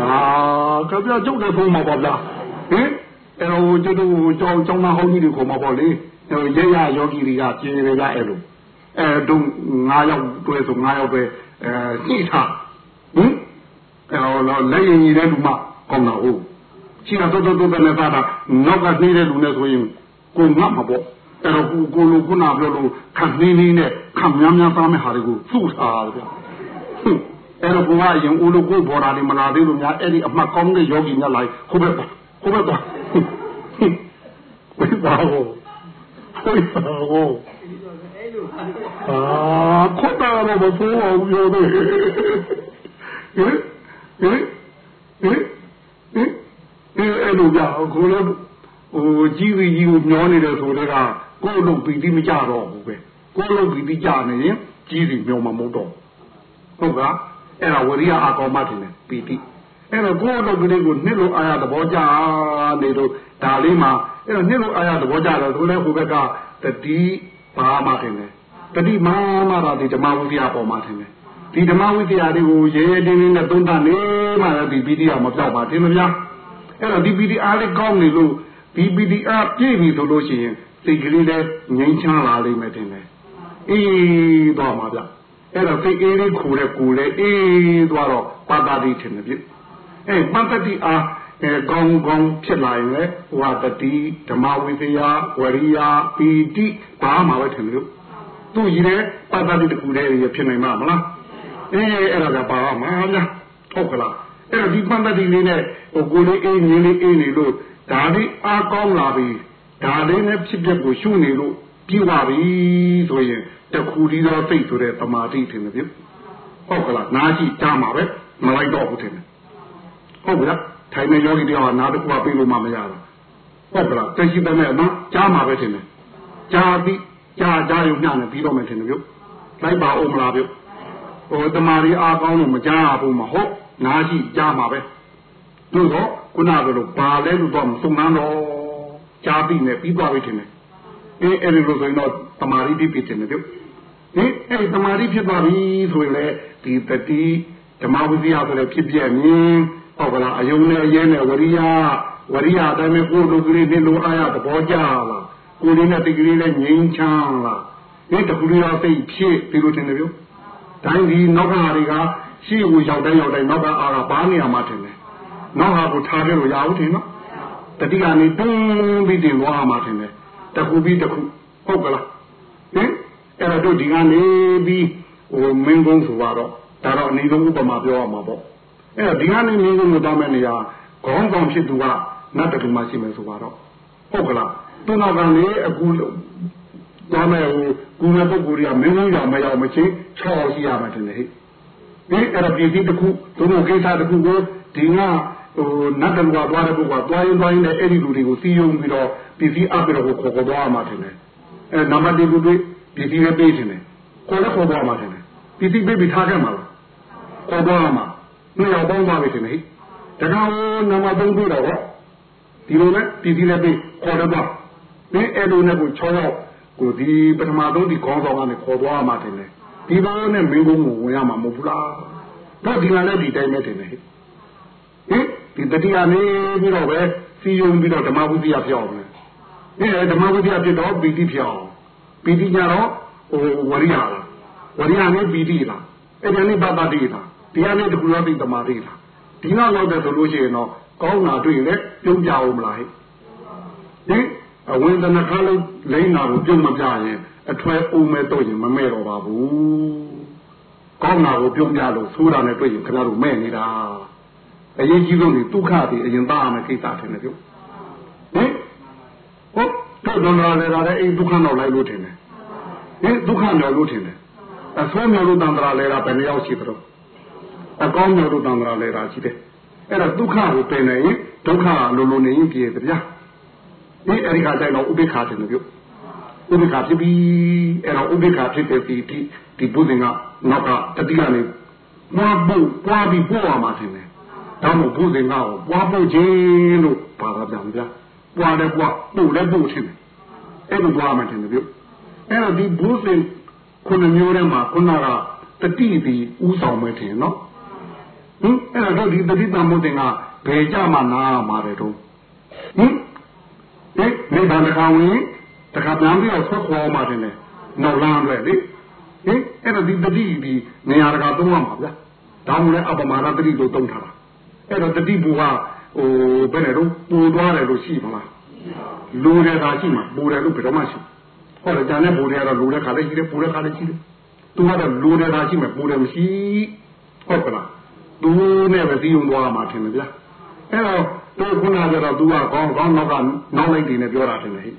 အာကြပြကျုပ်လည်းဖုံးမှာပါဗျာဟင်အဲ့တော့ကျွတ်တို့ကျောင်းကျောင်းသားဟောင်းကြီးတွေခေါ်မှာပေါ့လေရဲရယောဂီတွေကပြင်းနေကြအဲ့လိုအဲတို့9ယောက်တွဲဆို9ယောက်ပဲအဲညှိထားဟင်အဲ့တော့လက်ရင်ကြီးတဲ့လူမှကောင်းတာဟုတ်ရှိတာတော်တော်တော်နဲ့သားတာနောက်ကနှေးတဲ့လူနဲ့ဆိုရင်ကိုငတ်မှာပေါ့ဟအဲ့တော့ကိုကိုလိုခုနပြောလို့ခံနေနေနဲ့ခံများများသားမဲ့ဟာတွေကိုစုထားတယ်ဗျ အဲ့တော့ဘုရားရင်ဦးလို့ကိုဘော်တာတွေမလာသေးလို့များအဲ့ဒီအမှတ်ကောင်းတဲ့ယောဂီများလိုက်ခုဘက်ပါခုဘက်ပါဝိပါဟောဝိပါဟောအာခွတ်တာတော့မဆိုးအောင်ပြောတယ်ဟင်ဟင်ဟင်ဟင်အဲ့လိုကြောက်ကိုလည်းဟိုကြီးပြီးကြီးကိုမျောနေတယ်ဆိုတော့ကိုယ်လုံးပီတိမကြတော့ဘူးပဲကိုယ်လုံးပီတိကြနေရင်ကြီးစီမျောမှာမဟုတ်တော့ဟုတ်က အဲ့ဒါဝရိယအကောင်မှတင်တယ်ပီတိအဲ့တော့ကိုယ်လုံးကလေးကိုနှစ်လို့အာရသဘောကြနေတော့ဒါလေးမှာအဲ့တော့နှစ်လို့အာရသဘောကြတော့သူလည်းဟိုဘက်ကတတိဘာမှတင်တယ်တတိမာမတာဒီဓမ္မဝိသယပေါ်မှာတင်တယ်ဒီဓမ္မဝိသယတွေကိုရဲရဲတင်းတင်းနဲ့သုံးသပ်နေမှလည်းဒီပီတိကမပြောက်ပါတင်မများအဲ့တော့ဒီပီတိအားလေးကောင်းနေလို့ဒီပီတိအားပြည့်ပြီဆိုလို့ရှိရင်စိတ်ကလေးလည်းငြိမ်းချမ်းလာလိမ့်မယ်တင်တယ်အေးသွားမှာဗျ အဲ့တော့စိတ်အေးလေးခူတဲ့ကိုယ်လည်းအေးသွားတော့ပါတာတိထင်တယ်ပြည့်အဲ့ပတ္တတိအားအဲကောင်းကောင်းဖြစ်လာရင်လေဝါတတိဓမ္မဝိသယဝရိယပီတိဘာမှပဲထင်လို့သူကြီးတဲ့ပတ္တတိတခုတည်းရဖြစ်နိုင်မှာမလားအေးအဲ့ဒါကပါမှာများဟုတ်ကလားအဲ့တော့ဒီပတ္တတိလေးနဲ့ဟိုကိုလေးအေးငင်းလေးအေးနေလို့ဒါလေးအားကောင်းလာပြီဒါလေးနဲ့ဖြစ်ပျက်ကိုရှုနေလို့ပြပါပြီဆိုရင် တခုဒီတော့သိဆိုတဲ့တမာတိထင်တယ်ဗျဟုတ်ကလားနားကြည့်ကြားမှာပဲမလိုက်တော့ဘူးထင်တယ်ဟုတ်ကလားထိုင်နေယောဂီတယောက်ကနားတစ်ခုကပြေးလို့မှမရတာဟုတ်ကလားသိရှိတဲ့နဲ့နော်ကြားမှာပဲထင်တယ်ကြားပြီးကြားကြားရုံညနေပြီးတော့မှထင်တယ်ဗျလိုက်ပါအောင်မလားဗျဟိုတမာရီအားကောင်းလို့မကြားဘူးမဟုတ်နားကြည့်ကြားမှာပဲတို့တော့ခုနကလိုဘာလဲလို့တော့မစုံနှမ်းတော့ကြားပြီးနေပြီးသွားပြီထင်တယ်အေးအဲ့ဒီလိုဆိုရင်တော့တမာရီပြီးပြီထင်တယ်ဗျ ဟင်အဲ့ဒီတမာရီဖြစ်သွားပြီဆိုရင်လေဒီတတိဓမ္မဝိဇ္ဇာဆိုတဲ့ဖြစ်ပြမြင်ဟုတ်ကလားအယုံနဲ့အရဲနဲ့ဝရိယဝရိယအတိုင်းပဲကိုယ်လိုကလေးနဲ့လိုအားရသဘောကျလားကိုယ်လေးနဲ့တိတ်ကလေးနဲ့ငြိမ်းချမ်းလားဒီတခုလေးတော့သိဖြစ်ပြီလို့ထင်တယ်ဗျတိုင်းဒီနောက်ကတွေကရှိကိုရောက်တိုင်းရောက်တိုင်းနောက်ကအားကဘာနေရာမှာထင်တယ်နောက်ဟာကိုထားခဲ့လို့ရအောင်ထင်နော်တတိကနေတွန်းပြီးတင်သွားမှာထင်တယ်တခုပြီးတခုဟုတ်ကလားဟင် အဲ့တော့တို့ဒီကနေပြီးဟိုမင်းကုန်းဆိုတော့ဒါတော့အနည်းဆုံးဥပမာပြောရမှာပေါ့အဲ့တော့ဒီကနေမင်းကုန်းကိုတောင်းမဲ့နေရာခေါင်းဆောင်ဖြစ်သူကနတ်တူမှရှိမယ်ဆိုတော့ဟုတ်ကလားသူနောက်ကနေအခုသွားမဲ့ဟိုကူမဲ့ပုဂ္ဂိုလ်တွေကမင်းကုန်းရောက်မရောက်မချင်းချော်ရှိရမှာတင်တယ်ဟဲ့ဒီအဲ့တော့ပြည်စည်းတစ်ခုသူတို့ကိစ္စတစ်ခုကိုဒီကဟိုနတ်တလူကသွားတဲ့ပုဂ္ဂိုလ်ကသွားရင်သွားရင်လည်းအဲ့ဒီလူတွေကိုစီးယုံပြီးတော့ပြည်စည်းအပ်ပြီးတော့ခေါ်ခေါ်သွားမှာတင်တယ်အဲနံပါတ်1လူတွေ ပြည်စည်းလည်းပေးတင်တယ်ခေါ်လည်းခေါ်သွားမှာတင်တယ်ပြည်စည်းပေးပြီးထားခဲ့မှာလားခေါ်သွားမှာနှစ်ယောက်ပေါင်းသွားပြီတင်တယ်တခါနံပါတ်3ပြီးတော့ဒီလိုနဲ့ပြည်စည်းလည်းပေးခေါ်တော့မင်းအဲ့လိုနဲ့ကို6ယောက်ကိုဒီပထမဆုံးဒီခေါင်းဆောင်ကနေခေါ်သွားမှာတင်တယ်ဒီဘောနဲ့မင်းကုန်းကိုဝင်ရမှာမဟုတ်ဘူးလားတော့ဒီကလည်းဒီတိုင်းပဲတင်တယ်ဟင်ဒီတတိယနေပြီးတော့ပဲစီယုံပြီးတော့ဓမ္မဝိသယဖြစ်အောင်လေအဲဓမ္မဝိသယဖြစ်တော့ပီတိဖြစ်အောင် ပီတိကြတော့ဟိုဝရိယလားဝရိယနဲ့ပီတိလားအဲ့ဒါနဲ့ဘာပါတိလားဒီအနေတကူရောတိတမာတိလားဒီနောက်ရောက်တဲ့ဆိုလို့ရှိရင်တော့ကောင်းတာတွေ့ရင်လည်းပြုံးကြအောင်မလားဟဲ့ဟင်အဝိသနာခါလုံးလိမ့်တာကိုပြုံးမပြရင်အထွဲအုံမဲ့တော့ရင်မမဲ့တော့ပါဘူးကောင်းတာကိုပြုံးပြလို့ဆိုးတာနဲ့တွေ့ရင်ခင်ဗျားတို့မဲ့နေတာအရေးကြီးဆုံးဒီဒုက္ခတွေအရင်သားရမယ်ကိစ္စထင်တယ်ပြုဟင်ဟုတ် တို့တော်တော်လည်းလည်းအိမ်ဒုက္ခတော့လိုက်လို့ထင်တယ်ဟင်ဒုက္ခမျိုးလို့ထင်တယ်အဆိုးမျိုးလို့တန်ត្រာလဲတာဘယ်နှယောက်ရှိသလဲအကောင်းမျိုးလို့တန်ត្រာလဲတာရှိတယ်အဲ့တော့ဒုက္ခကိုပင်နေရင်ဒုက္ခလိုလိုနေရင်ပြေတယ်ဗျာဒီအဲ့ဒီခါကျတော့ဥပိ္ပခာတယ်လို့ပြောဥပိ္ပခာဖြစ်ပြီးအဲ့တော့ဥပိ္ပခာဖြစ်တဲ့ဒီဒီဘုရင်ကနောက်ကတတိယနေပွားဖို့ပွားပြီးပို့ရမှာထင်တယ်ဒါမို့ဘုရင်ကပွားဖို့ခြင်းလို့ပါတာပြန်ဗျာပွားတယ်ပွားပို့လည်းပို့ခြင်း အဲ့လိုပွားမှထင်တယ်ပြောအဲ့တော့ဒီဘုရင်ခုနှစ်မျိုးထဲမှာခုနကတတိတီဥဆောင်မဲ့ထင်နော်ဟင်အဲ့တော့ဒီတတိတမုတ်တင်ကဘယ်ကြမှာနားမှာတယ်တော့ဟင်ဟင်မိဘတခါဝင်တခါပြန်ပြီးတော့ဆွခေါ်မှတင်တယ်နောက်လမ်းပဲလေဟင်အဲ့တော့ဒီတတိဒီနေရာတကာသုံးရမှာဗျာဒါမှလည်းအပမာဒတတိလို့သုံးထားတာအဲ့တော့တတိဘူကဟိုဘယ်နဲ့တော့ပူသွားတယ်လို့ရှိမလား လူတယ်သာရှိမှာပူတယ်လို့ဘယ်တော့မှရှိဟဟုတ်တယ်ဂျန်တဲ့ဘူတွေကတော့လူတဲ့ခါလေးရှိတယ်ပူတဲ့ခါလေးရှိတယ်သူကတော့လူတဲ့ခါရှိမယ်ပူတယ်မရှိဟုတ်ကလားသူနဲ့ပဲစီးုံသွားမှာထင်တယ်ဗျာအဲ့တော့တို့ခုနကကြတော့ तू ကကောင်းကောင်းနောက်ကနောက်လိုက်နေနဲ့ပြောတာထင်တယ်ဟိ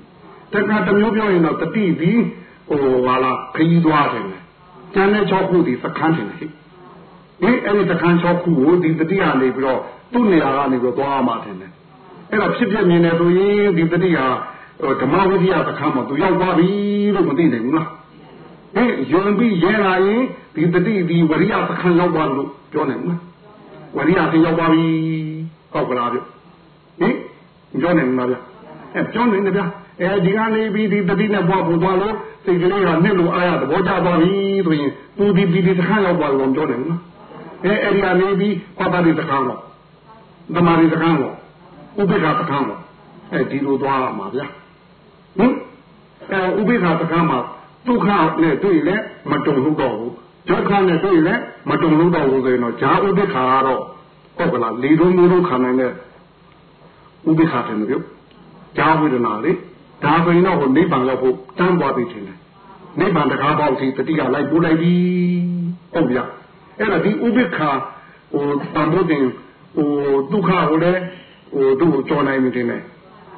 တခါတမျိုးပြောရင်တော့တတိပြီးဟိုဟာလားခရီးသွားတယ်ကျန်တဲ့6ခုဒီစခန်းတယ်ဟိဟင်အဲ့ဒီစခန်း6ခုကိုဒီတတိကနေပြီးတော့သူ့နေရာကနေပြီးတော့သွားမှာတယ် အဲ့တော့ဖြစ်ဖြစ်မြင်နေဆိုရင်ဒီတတိဟာဓမ္မဝိဒယစခန်းမှာသူရောက်သွားပြီလို့မသိနိုင်ဘူးလားဟင်ယုံပြီးရဲလာရင်ဒီတတိဒီဝရိယစခန်းရောက်သွားလို့ပြောနိုင်ဘူးလားဝရိယစရောက်သွားပြီဟုတ်ကလားဗျဟင်ပြောနိုင်မှာဗျအဲပြောနိုင်တယ်ဗျအဲဒီကနေပြီးဒီတတိနဲ့ပွားဖို့သွားလို့စိတ်ကလေးကနှစ်လို့အားရသဘောကျသွားပြီဆိုရင်သူဒီဒီဒီစခန်းရောက်သွားလို့ပြောတယ်နော်အဲအဲဒီကနေပြီးဟောတာဒီစခန်းတော့ဓမ္မဒီစခန်းတော့ ဥပိ္ပခစခန်းတော့အဲဒီလိုသွားမှာဗျဟင်အဲဥပိ္ပခစခန်းမှာဒုက္ခနဲ့တွေ့လဲမတုံလို့တော့ဘူးဒုက္ခနဲ့တွေ့လဲမတုံလို့တော့ဘူးဆိုရင်တော့ဈာဥပိ္ပခါကတော့ဟုတ်ကလားလေလုံးမျိုးလုံးခံနိုင်တဲ့ဥပိ္ပခတယ်မျိုးဈာဝေဒနာလေဒါဆိုရင်တော့ဟိုနိဗ္ဗာန်ရောက်ဖို့တန်းသွားပြီထင်တယ်နိဗ္ဗာန်တကားပေါက်စီတတိကလိုက်ပို့လိုက်ပြီဟုတ်ဗျအဲ့ဒါဒီဥပိ္ပခဟိုတန်ဖို့တင်ဟိုဒုက္ခကိုလည်း ဟိုသူ့ကိုကြော်နိုင်ပြီထင်တယ်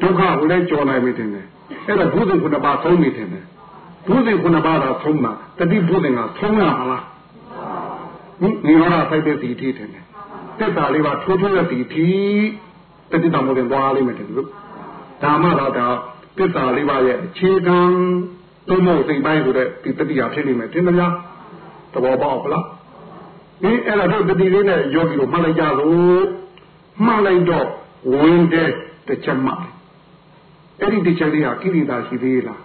ဒုက္ခကိုလည်းကြော်နိုင်ပြီထင်တယ်အဲ့ဒါဘုဇင်ခုနှစ်ပါးသုံးပြီထင်တယ်ဘုဇင်ခုနှစ်ပါးသာသုံးတာတတိဘုဇင်ကသုံးရမလားဟင်ဒီတော့ဖိုက်တဲ့ဒီတိထင်တယ်တက်တာလေးပါထိုးထိုးတဲ့ဒီတိတတိတော်မလို့သွားလိမ့်မယ်တူလို့ဒါမှတော့ဒါတစ္ဆာလေးပါရဲ့အခြေခံသုံးဖို့စိတ်ပိုင်းဆိုတဲ့ဒီတတိယဖြစ်နေမယ်တင်မလားသဘောပေါက်ပလားဒီအဲ့ဒါတို့တတိလေးနဲ့ယောဂီတို့မှတ်လိုက်ကြလို့မှတ်လိုက်တော့ ဝင်တဲ့တစ်ချက်မှအဲ့ဒီတစ်ချက်လေးဟာကိရိတာရှိသေးလား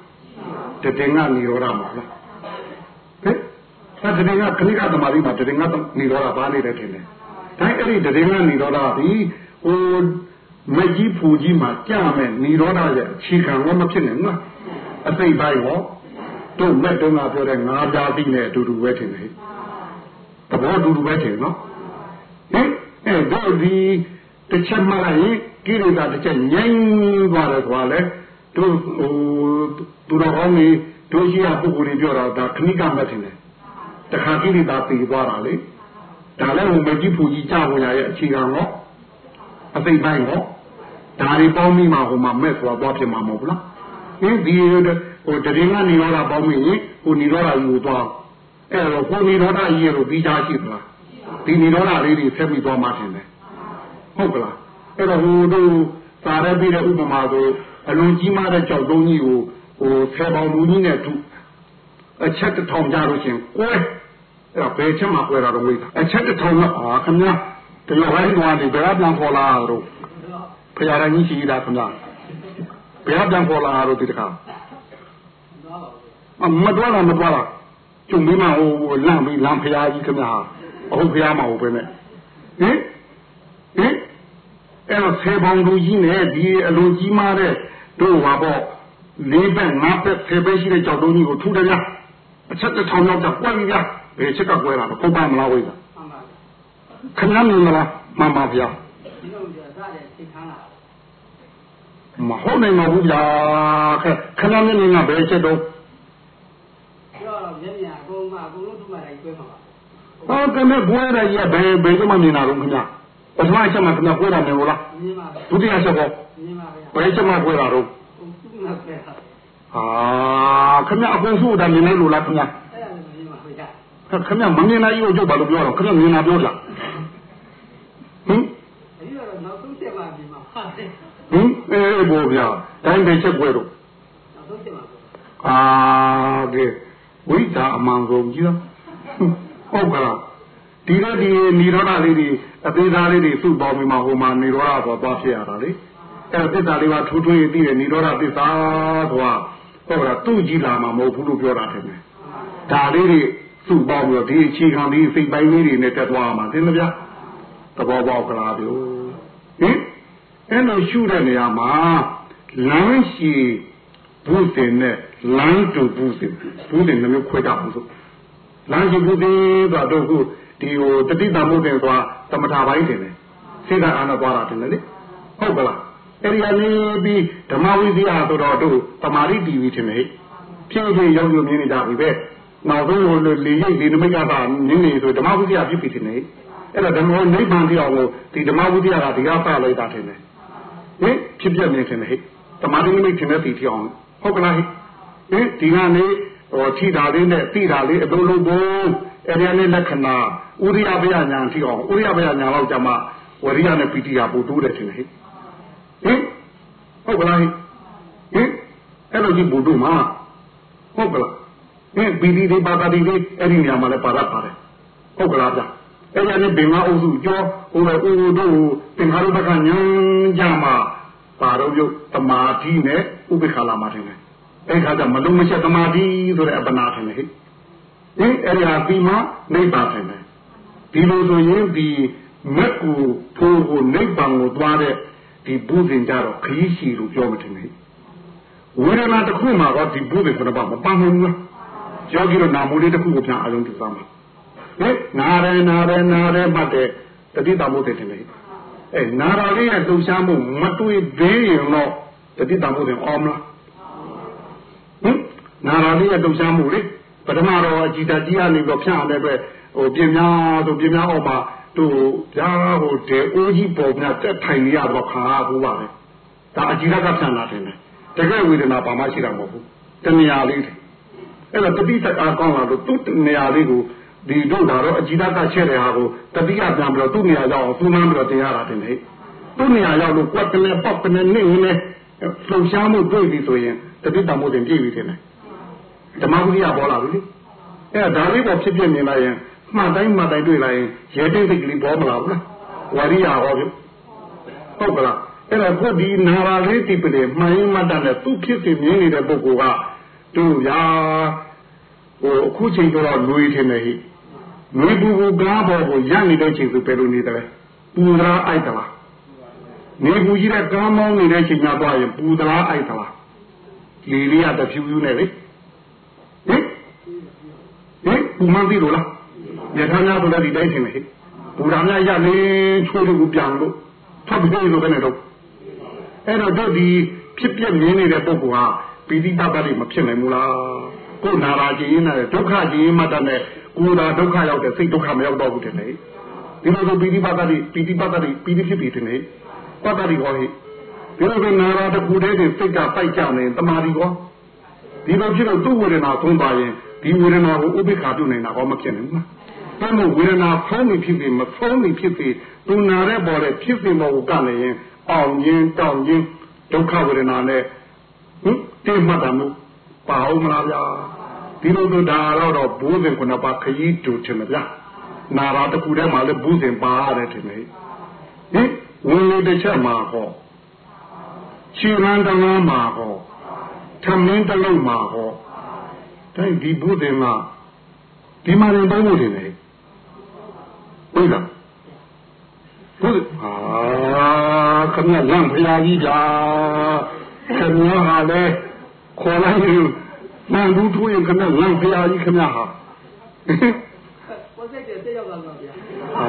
တတင်ကနေရောရမှာလားဟဲ့ဒါတတင်ကခဏကသမารီမှာတတင်ကနေရောရပါနေတယ်ထင်တယ်ဒါအဲ့ဒီတတင်ကနေရောရပြီဟိုမကြီးဖူကြီးမှာကြာမဲ့និရောဓရဲ့အခြေခံကမဖြစ်နိုင်ဘူးလားအသိပိုင်းရောတို့မဲ့တုန်းကပြောတဲ့ငါးပြားပြီးနဲ့အတူတူပဲထင်တယ်သဘောအတူတူပဲထင်နော်ဟင်အဲတို့ဒီ တစ်ချက်မှလိုက်ရင်ကိရိတာတစ်ချက်ငြိမ်းသွားတယ်ကွာလေတို့ဟိုသူတော်ကောင်းကြီးတို့ရှိရပုဂ္ဂိုလ်တွေပြောတာဒါခဏိကမထင်တယ်တခါကိရိတာတည်သွားတာလေဒါလည်းဟိုမကြီးဖူကြီးကြာဝင်ရရဲ့အခြေခံရောအသိပိုင်းရောဒါတွေပေါင်းပြီးမှဟိုမှာမဲ့ဆိုတာသွားဖြစ်မှာမဟုတ်ဘူးလားဟင်းဒီဟိုတရင်ကနေရောတာပေါင်းပြီးရင်ဟိုနေရောတာယူသွားအဲ့တော့ဟိုနေရောတာကြီးရလို့ပြီးသားရှိသလားဒီနေရောတာလေးတွေဆက်ပြီးသွားမှထင်တယ် ဟုတ်ကလားအဲ့တော့ဟိုတို့သာရပြီးတဲ့ဥပမာဆိုအလုံးကြီးမားတဲ့ကြောက်တုံးကြီးကိုဟိုဆယ်ပေါင်လူကြီးနဲ့တူအချက်တစ်ထောင်ကြလို့ရှင်ကွဲအဲ့တော့ဘယ်ချက်မှကွဲတာတော့ဝိတာအချက်တစ်ထောင်ကအာခင်ဗျာတရောဟိုင်းသွားနေဘယ်ကပြန်ခေါ်လာတော့ဖရာတိုင်းကြီးရှိတာခင်ဗျာဘယ်ကပြန်ခေါ်လာတော့ဒီတခါမတော်လားမတော်လားကျုံမင်းမဟိုလမ်းပြီးလမ်းဖရာကြီးခင်ဗျာဟုတ်ဖရာမဟုတ်ပဲနဲ့ဟင်ဟင် အဲ့တော့ဆေပေါင်းလူကြီးနဲ့ဒီအလုံးကြီးမားတဲ့တို့ဟာပေါ့လေးဘက်ငါးဘက်ဆယ်ဘက်ရှိတဲ့ကြောက်တုံးကြီးကိုထူတယ်ဗျာအချက်တစ်ထောင်ရောက်ကြကွက်ပြီဗျာဘယ်ချက်ကကွဲတာလဲဟုတ်ပါမလားဝိသာခင်ဗျာမြင်မလားမှန်ပါဗျာမဟုတ်နိုင်ပါဘူးဗျာခဲခဏမင်းကဘယ်ချက်တော့ပြောတော့မျက်မြင်အကုန်မှအကုန်လုံးသူ့မှာတိုင်းကျွဲမှာပါဟောကမဲဘွဲရကြီးဘယ်ဘယ်ကမှမြင်တာတော့ခင်ဗျာ ပထမချက်မှခင်ဗျာဘွဲတာမြင်လို့လားမြင်ပါဗျာဒုတိယချက်တော့မြင်ပါဗျာဘယ်ချက်မှဘွဲတာတော့သူ့မှာပဲဟာခင်ဗျာအကုန်စုတာမြင်နေလို့လားခင်ဗျာအဲ့ဒါလည်းမြင်ပါဗျာခင်ဗျာမမြင်နိုင်ဘူးကြုတ်ပါလို့ပြောတော့ခင်ဗျာမြင်တာပြောလားဟင်အဲ့ဒီတော့နောက်ဆုံးချက်မှမြင်မှာဟာဟင်အေးဘောဗျာတိုင်းပဲချက်ွယ်တော့နောက်ဆုံးချက်မှအာကဲဝိတာအမှန်ကုန်ကြီးတော့ဟုတ်ကလား ဒီတော့ဒီနိရောဓလေးတွေအသေးစားလေးတွေစုပေါင်းပြီးမှဟိုမှာနိရောဓဆိုတော့ဖြစ်ရတာလေအဲ့ဒါသစ္စာလေးပါထိုးထွင်းပြီးတဲ့နိရောဓသစ္စာဆိုတာဟုတ်လားသူ့ကြည့်လာမှာမဟုတ်ဘူးလို့ပြောတာထင်တယ်ဒါလေးတွေစုပေါင်းပြီးဒီအခြေခံဒီစိတ်ပိုင်းလေးတွေနဲ့တက်သွားမှာသိမလားသဘောပေါက်ကလားပြောဟင်အဲ့လိုရှုတဲ့နေရာမှာလမ်းရှည်ဘုဇင်နဲ့လမ်းတူဘုဇင်ဘုဇင်နှမျိုးခွဲကြအောင်ဆိုလမ်းရှည်ဘုဇင်ဆိုတော့တို့ခု ဒီဟိုတတိတမုတ်တယ်ဆိုတာသမထပိုင်းတင်တယ်စေတအာနာသွားတာတင်တယ်လေဟုတ်ကလားအဲ့ဒီအနေပြီးဓမ္မဝိဇ္ဇာဆိုတော့တို့တမာရိတီဗီထင်တယ်ဖြည်းဖြည်းရောက်ရောက်မြင်နေကြပြီပဲနောက်ဆုံးဟိုလေရိပ်ဒီနမိတ်ကသာနင်းနေဆိုဓမ္မဝိသယဖြစ်ပြီတင်နေအဲ့ဒါဓမ္မနိဗ္ဗာန်တရားကိုဒီဓမ္မဝိသယကဒီကစလိုက်တာတင်တယ်ဟင်ဖြစ်ပြနေတင်တယ်ဟဲ့ဓမ္မနိမိတ်တင်တဲ့ဒီတရားဟုတ်ကလားဟင်ဒီကနေဟိုထိတာလေးနဲ့သိတာလေးအလုံးလုံးပုံ အဲ့ဒီနဲ့လက္ခဏာဥရိယပယညာထိအောင်ဥရိယပယညာတော့ကြမှာဝရိယနဲ့ပီတိကပို့တိုးတယ်ထင်တယ်ဟဲ့ဟင်ဟုတ်ကလားဟင်အဲ့လိုကြီးပို့တိုးမှာဟုတ်ကလားဟင်ပီတိတွေပါတာတွေအဲ့ဒီနေရာမှာလည်းပါရပါတယ်ဟုတ်ကလားဗျအဲ့ဒါနဲ့ဘင်္ဂအုပ်စုကြောဟိုလေဦးတို့သင်္ခါရုပ္ပကညာကြမှာပါတော့ပြုတမာတိနဲ့ဥပိ္ပခာလာမှာထင်တယ်အဲ့ခါကျမလုံးမချက်တမာတိဆိုတဲ့အပနာထင်တယ်ဟဲ့ ဟင်အဲ့ဒီဟာပြီးမှနိဗ္ဗာန်ထင်တယ်ဒီလိုဆိုရင်ဒီမက်ကိုဖိုးကိုနိဗ္ဗာန်ကိုသွားတဲ့ဒီဘုဇင်ကြတော့ခရီးရှိလို့ပြောမထင်ဘူးဝေဒနာတစ်ခုမှာတော့ဒီဘုဇင်ခုနကမပန်းဘူးလားယောဂီတို့နာမူလေးတစ်ခုကိုပြန်အလုံးပြုသွားမှာဟဲ့နာရနာရနာရမှတ်တဲ့တတိတမို့တဲ့တယ်လေအဲနာရလေးရဲ့လှုပ်ရှားမှုမတွေ့သေးရင်တော့တတိတမို့တဲ့အော်မလားဟင်နာရလေးရဲ့လှုပ်ရှားမှုလေ ပထမတော့အကြည်တကြီးကနေတော့ဖြန့်အောင်လည်းပဲဟိုပြင်းများဆိုပြင်းများအောင်မှာသူဗျာဟိုတဲ့အိုးကြီးပေါ်များတက်ထိုင်ရတော့ခါဘူးပါလေဒါအကြည်တကဖြန့်လာတယ်တကယ်ဝေဒနာပါမရှိတာမဟုတ်ဘူးတဏှာလေးအဲ့တော့တတိတအားကောင်းလာလို့သူ့နေရာလေးကိုဒီတို့ဒါတော့အကြည်တကချက်တဲ့ဟာကိုတတိယပြန်ပြီးတော့သူ့နေရာရောက်အောင်သူ့မှန်းပြီးတော့တင်ရတာတင်လေသူ့နေရာရောက်လို့ကွက်ကနေပေါက်ကနေနေနေလှုပ်ရှားမှုတွေ့ပြီဆိုရင်တတိတမှုတင်ပြည့်ပြီတင်တယ် ဓမ္မဝိရိယပေါ်လာပြီလေအဲ့ဒါဒါလေးပေါ်ဖြစ်ဖြစ်နေလိုက်ရင်မှတ်တိုင်းမှတ်တိုင်းတွေ့လိုက်ရင်ရဲတိတ်တိတ်ကလေးပေါ်မလာဘူးလားဝရိယဟောပြီဟုတ်ကလားအဲ့တော့ခုဒီနာရာလေးတိပလေမှန်ရင်မှတ်တယ်သူဖြစ်စီမြင်နေတဲ့ပုဂ္ဂိုလ်ကတို့ရာဟိုအခုချိန်တော့လွေထင်တယ်ဟိလွေပူပူကားပေါ်ကိုရပ်နေတဲ့ချိန်ဆိုဘယ်လိုနေတယ်ပူရာအိုက်တလားနေပူကြီးတဲ့ကားမောင်းနေတဲ့ချိန်မှာသွားရင်ပူသလားအိုက်သလားလေလေးကတဖြူဖြူနဲ့လေဟင် ဟင်ပူမှန်းသိလို့လားရထားများဆိုလည်းဒီတိုင်းထင်တယ်ဟိပူရာများရနေချိုးလို့ပြန်လို့ထပ်ပြီးလို့ပဲနေတော့အဲ့တော့တို့ဒီဖြစ်ပြမြင်နေတဲ့ပုဂ္ဂိုလ်ဟာပီတိတတ်တယ်မဖြစ်နိုင်ဘူးလားကိုယ်နာရာကြည်ရင်နဲ့ဒုက္ခကြည်ရင်မှတတ်နဲ့ကိုယ်သာဒုက္ခရောက်တဲ့စိတ်ဒုက္ခမရောက်တော့ဘူးတဲ့လေဒီလိုဆိုပီတိပတ္တိပီတိပတ္တိပီတိဖြစ်ပြီတဲ့လေပတ္တိဟောဟိဒီလိုဆိုနာရာတခုတည်းစိတ်ကပိုက်ကြနေတမာရီဟောဒီလိုဖြစ်တော့သူ့ဝေဒနာသုံးပါရင် ဒီဝေဒနာကိုဥပိ္ပခာပြုနိုင်တာဟောမဖြစ်နိုင်ဘူးလားဘယ်လိုဝေဒနာဖုံးနေဖြစ်ပြီးမဖုံးနေဖြစ်ပြီးသူနာတဲ့ပေါ်တဲ့ဖြစ်ပြီးမဟုတ်ကနေရင်အောင်ရင်တောင်းရင်ဒုက္ခဝေဒနာနဲ့ဟင်တိမှတ်တာမျိုးပါအောင်မလားဗျာဒီလိုတို့ဒါတော့ဘိုးစဉ်ခုနပါခရီးတူချင်မဗျာနာရာတခုတည်းမှာလည်းဘုစဉ်ပါရတယ်ထင်တယ်ဟင်ဝင်လို့တစ်ချက်မှာဟောခြေရန်တလားမှာဟောထမင်းတလုံးမှာဟော တိုင်းဒီဘုစဉ်ကဒီမှာရင်တိုင်းလို့ထင်တယ်ဟုတ်လားဟုတ်အာခမရလမ်းဖရာကြီးကြာခင်ဗျားဟာလေခေါ်လိုက်ရင်နန်ဘူးထိုးရင်ခင်ဗျားလမ်းဖရာကြီးခင်ဗျားဟာကိုယ်စိတ်တည်းစိတ်ရောက်လာပါဗျာအာ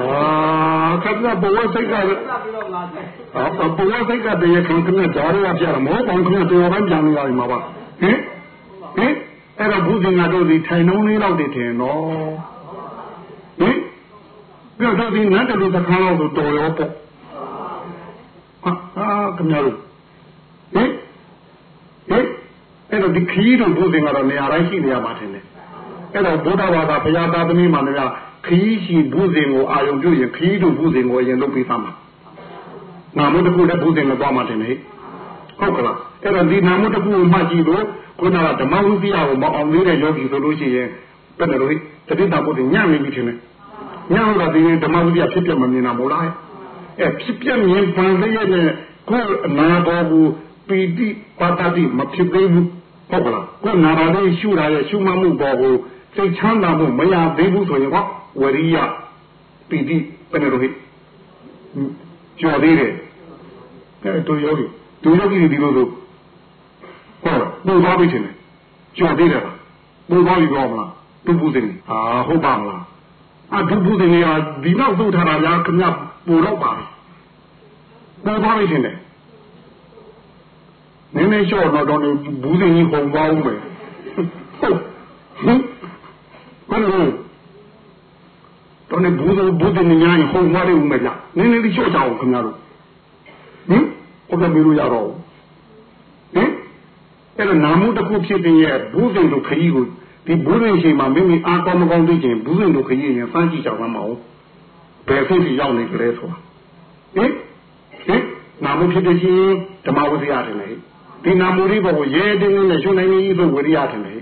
ခင်ဗျားဘဝစိတ်ကလည်းပြီးတော့လာတယ်အာဘဝစိတ်ကတည်းကခင်ဗျားကြားရပြရမောဘောင်ခင်ဗျားတော်ပိုင်းပြန်နေရမှာပါဟင်ဟင် အဲ့တော့ဘုရင်ကတော့ဒီထိုင်နှုံးလေးလောက်တည်တယ်နော်ဟင်ပြတော့ဒီနတ်တလူသခန်းလောက်ဆိုတော်ရောပေါ့ဟာခင်ဗျားတို့ဟင်ဟင်အဲ့တော့ဒီခီးတို့ဘုရင်ကတော့နေရာတိုင်းရှိနေရမှာတယ်အဲ့တော့ဘုရားဘာသာဘုရားသားသမီးမှလည်းခီးရှိဘုရင်ကိုအာယုံပြုရင်ခီးတို့ဘုရင်ကိုအရင်လုပ်ပေးသမှာနာမတခုလည်းဘုရင်ကိုသွားမှတယ်လေဟုတ်ကလားအဲ့တော့ဒီနာမတခုကိုမှတ်ကြည့်လို့ ခုနကဓမ္မဝိသီယကိုမအောင်သေးတဲ့ယောဂီဆိုလို့ရှိရင်ဘယ်လိုလဲတတိတာဘုရင်ညံ့နေပြီထင်တယ်ညံ့တော့ဒီဓမ္မဝိသီယဖြစ်ပြမမြင်တာမို့လားအဲဖြစ်ပြမြင်ပန်လေးရဲ့ကိုယ်အနာတော်ကိုပီတိပါတတိမဖြစ်သေးဘူးဟုတ်ကလားကိုယ်နာတော်လေးရှုတာရဲ့ရှုမှတ်မှုပေါ်ကိုစိတ်ချမ်းသာမှုမရသေးဘူးဆိုရင်ဟောဝရိယပီတိဘယ်လိုလဲကျော်သေးတယ်အဲတို့ယောဂီတို့ယောဂီဒီလိုဆိုဟုတ် ပူသွားပြီထင်တယ်ကျော်သေးတယ်ပူသွားပြီတော့မလားသူပူတယ်ဟာဟုတ်ပါမလားအဒုပုဒ်နေရာဒီနောက်သုထားတာများခင်ဗျပူတော့ပါပြီပူသွားပြီထင်တယ်နည်းနည်းလျှော့တော့တော့ဘူးစင်ကြီးပုံသွားဦးမယ်ဟဟုတ်ဟင်ဘယ်လိုတော့နေဘူးဘူးဘူးတင်ညာရင်ဟုတ်မှာလေဦးမလားနင်းနေလေးချော့ကြအောင်ခင်ဗျားတို့ဟင်ဟုတ်တယ်မလို့ရတော့ဟင် အဲ့တော့နာမှုတစ်ခုဖြစ်တဲ့ရဲ့ဘူးတင်တို့ခကြီးကိုဒီဘူးတင်ရှိမှာမိမိအားကောင်းမကောင်းသိချင်းဘူးတင်တို့ခကြီးရင်စမ်းကြည့်ကြအောင်မအောင်ဘယ်ဖြစ်စီရောက်နေကြလဲဆိုတာဟင်ဟင်နာမှုဖြစ်တဲ့ချင်းဓမ္မဝိဇ္ဇာတယ်လေဒီနာမှုလေးပေါ်ကိုရဲတင်းနဲ့ရှုံနိုင်နေပြီဝိရိယတယ်လေ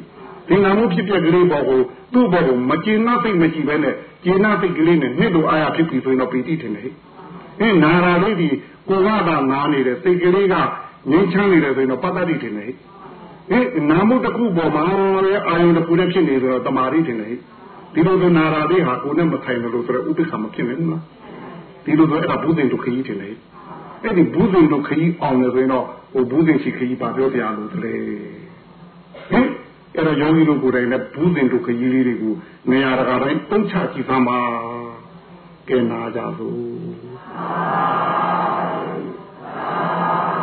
ဒီနာမှုဖြစ်ပြကလေးပေါ်ကိုသူ့ဘောကိုမကျေနပ်စိတ်မကြည့်ပဲနဲ့ကျေနပ်စိတ်ကလေးနဲ့နှစ်လိုအားရဖြစ်ပြီးဆိုရင်တော့ပီတိထင်တယ်။အဲနာရာလေးဒီကိုကသာနာနေတဲ့စိတ်ကလေးကငြိမ်းချမ်းနေတယ်ဆိုရင်တော့ပတ္တတိထင်တယ်။ ဟဲ့နာမှုတစ်ခုပေါ်မှာလည်းအာယုံတစ်ခုနဲ့ဖြစ်နေဆိုတော့တမာရီတင်လေဒီလိုဆိုနာရာလေးဟာကိုယ်နဲ့မထိုင်လို့ဆိုတော့ဥပ္ပခါမဖြစ်နိုင်ဘူးလားဒီလိုဆိုအဲ့ဒါဘုဇင်တို့ခကြီးတင်လေအဲ့ဒီဘုဇင်တို့ခကြီးအောင်လေဆိုရင်တော့ဟိုဘုဇင်ရှိခကြီးပါပြောပြလို့တလေဟင်အဲ့တော့ယောဂီတို့ကိုယ်တိုင်လည်းဘုဇင်တို့ခကြီးလေးတွေကိုနေရာတကာတိုင်းပုံချကြည့်သမ်းပါကဲနာကြလို့ Amen.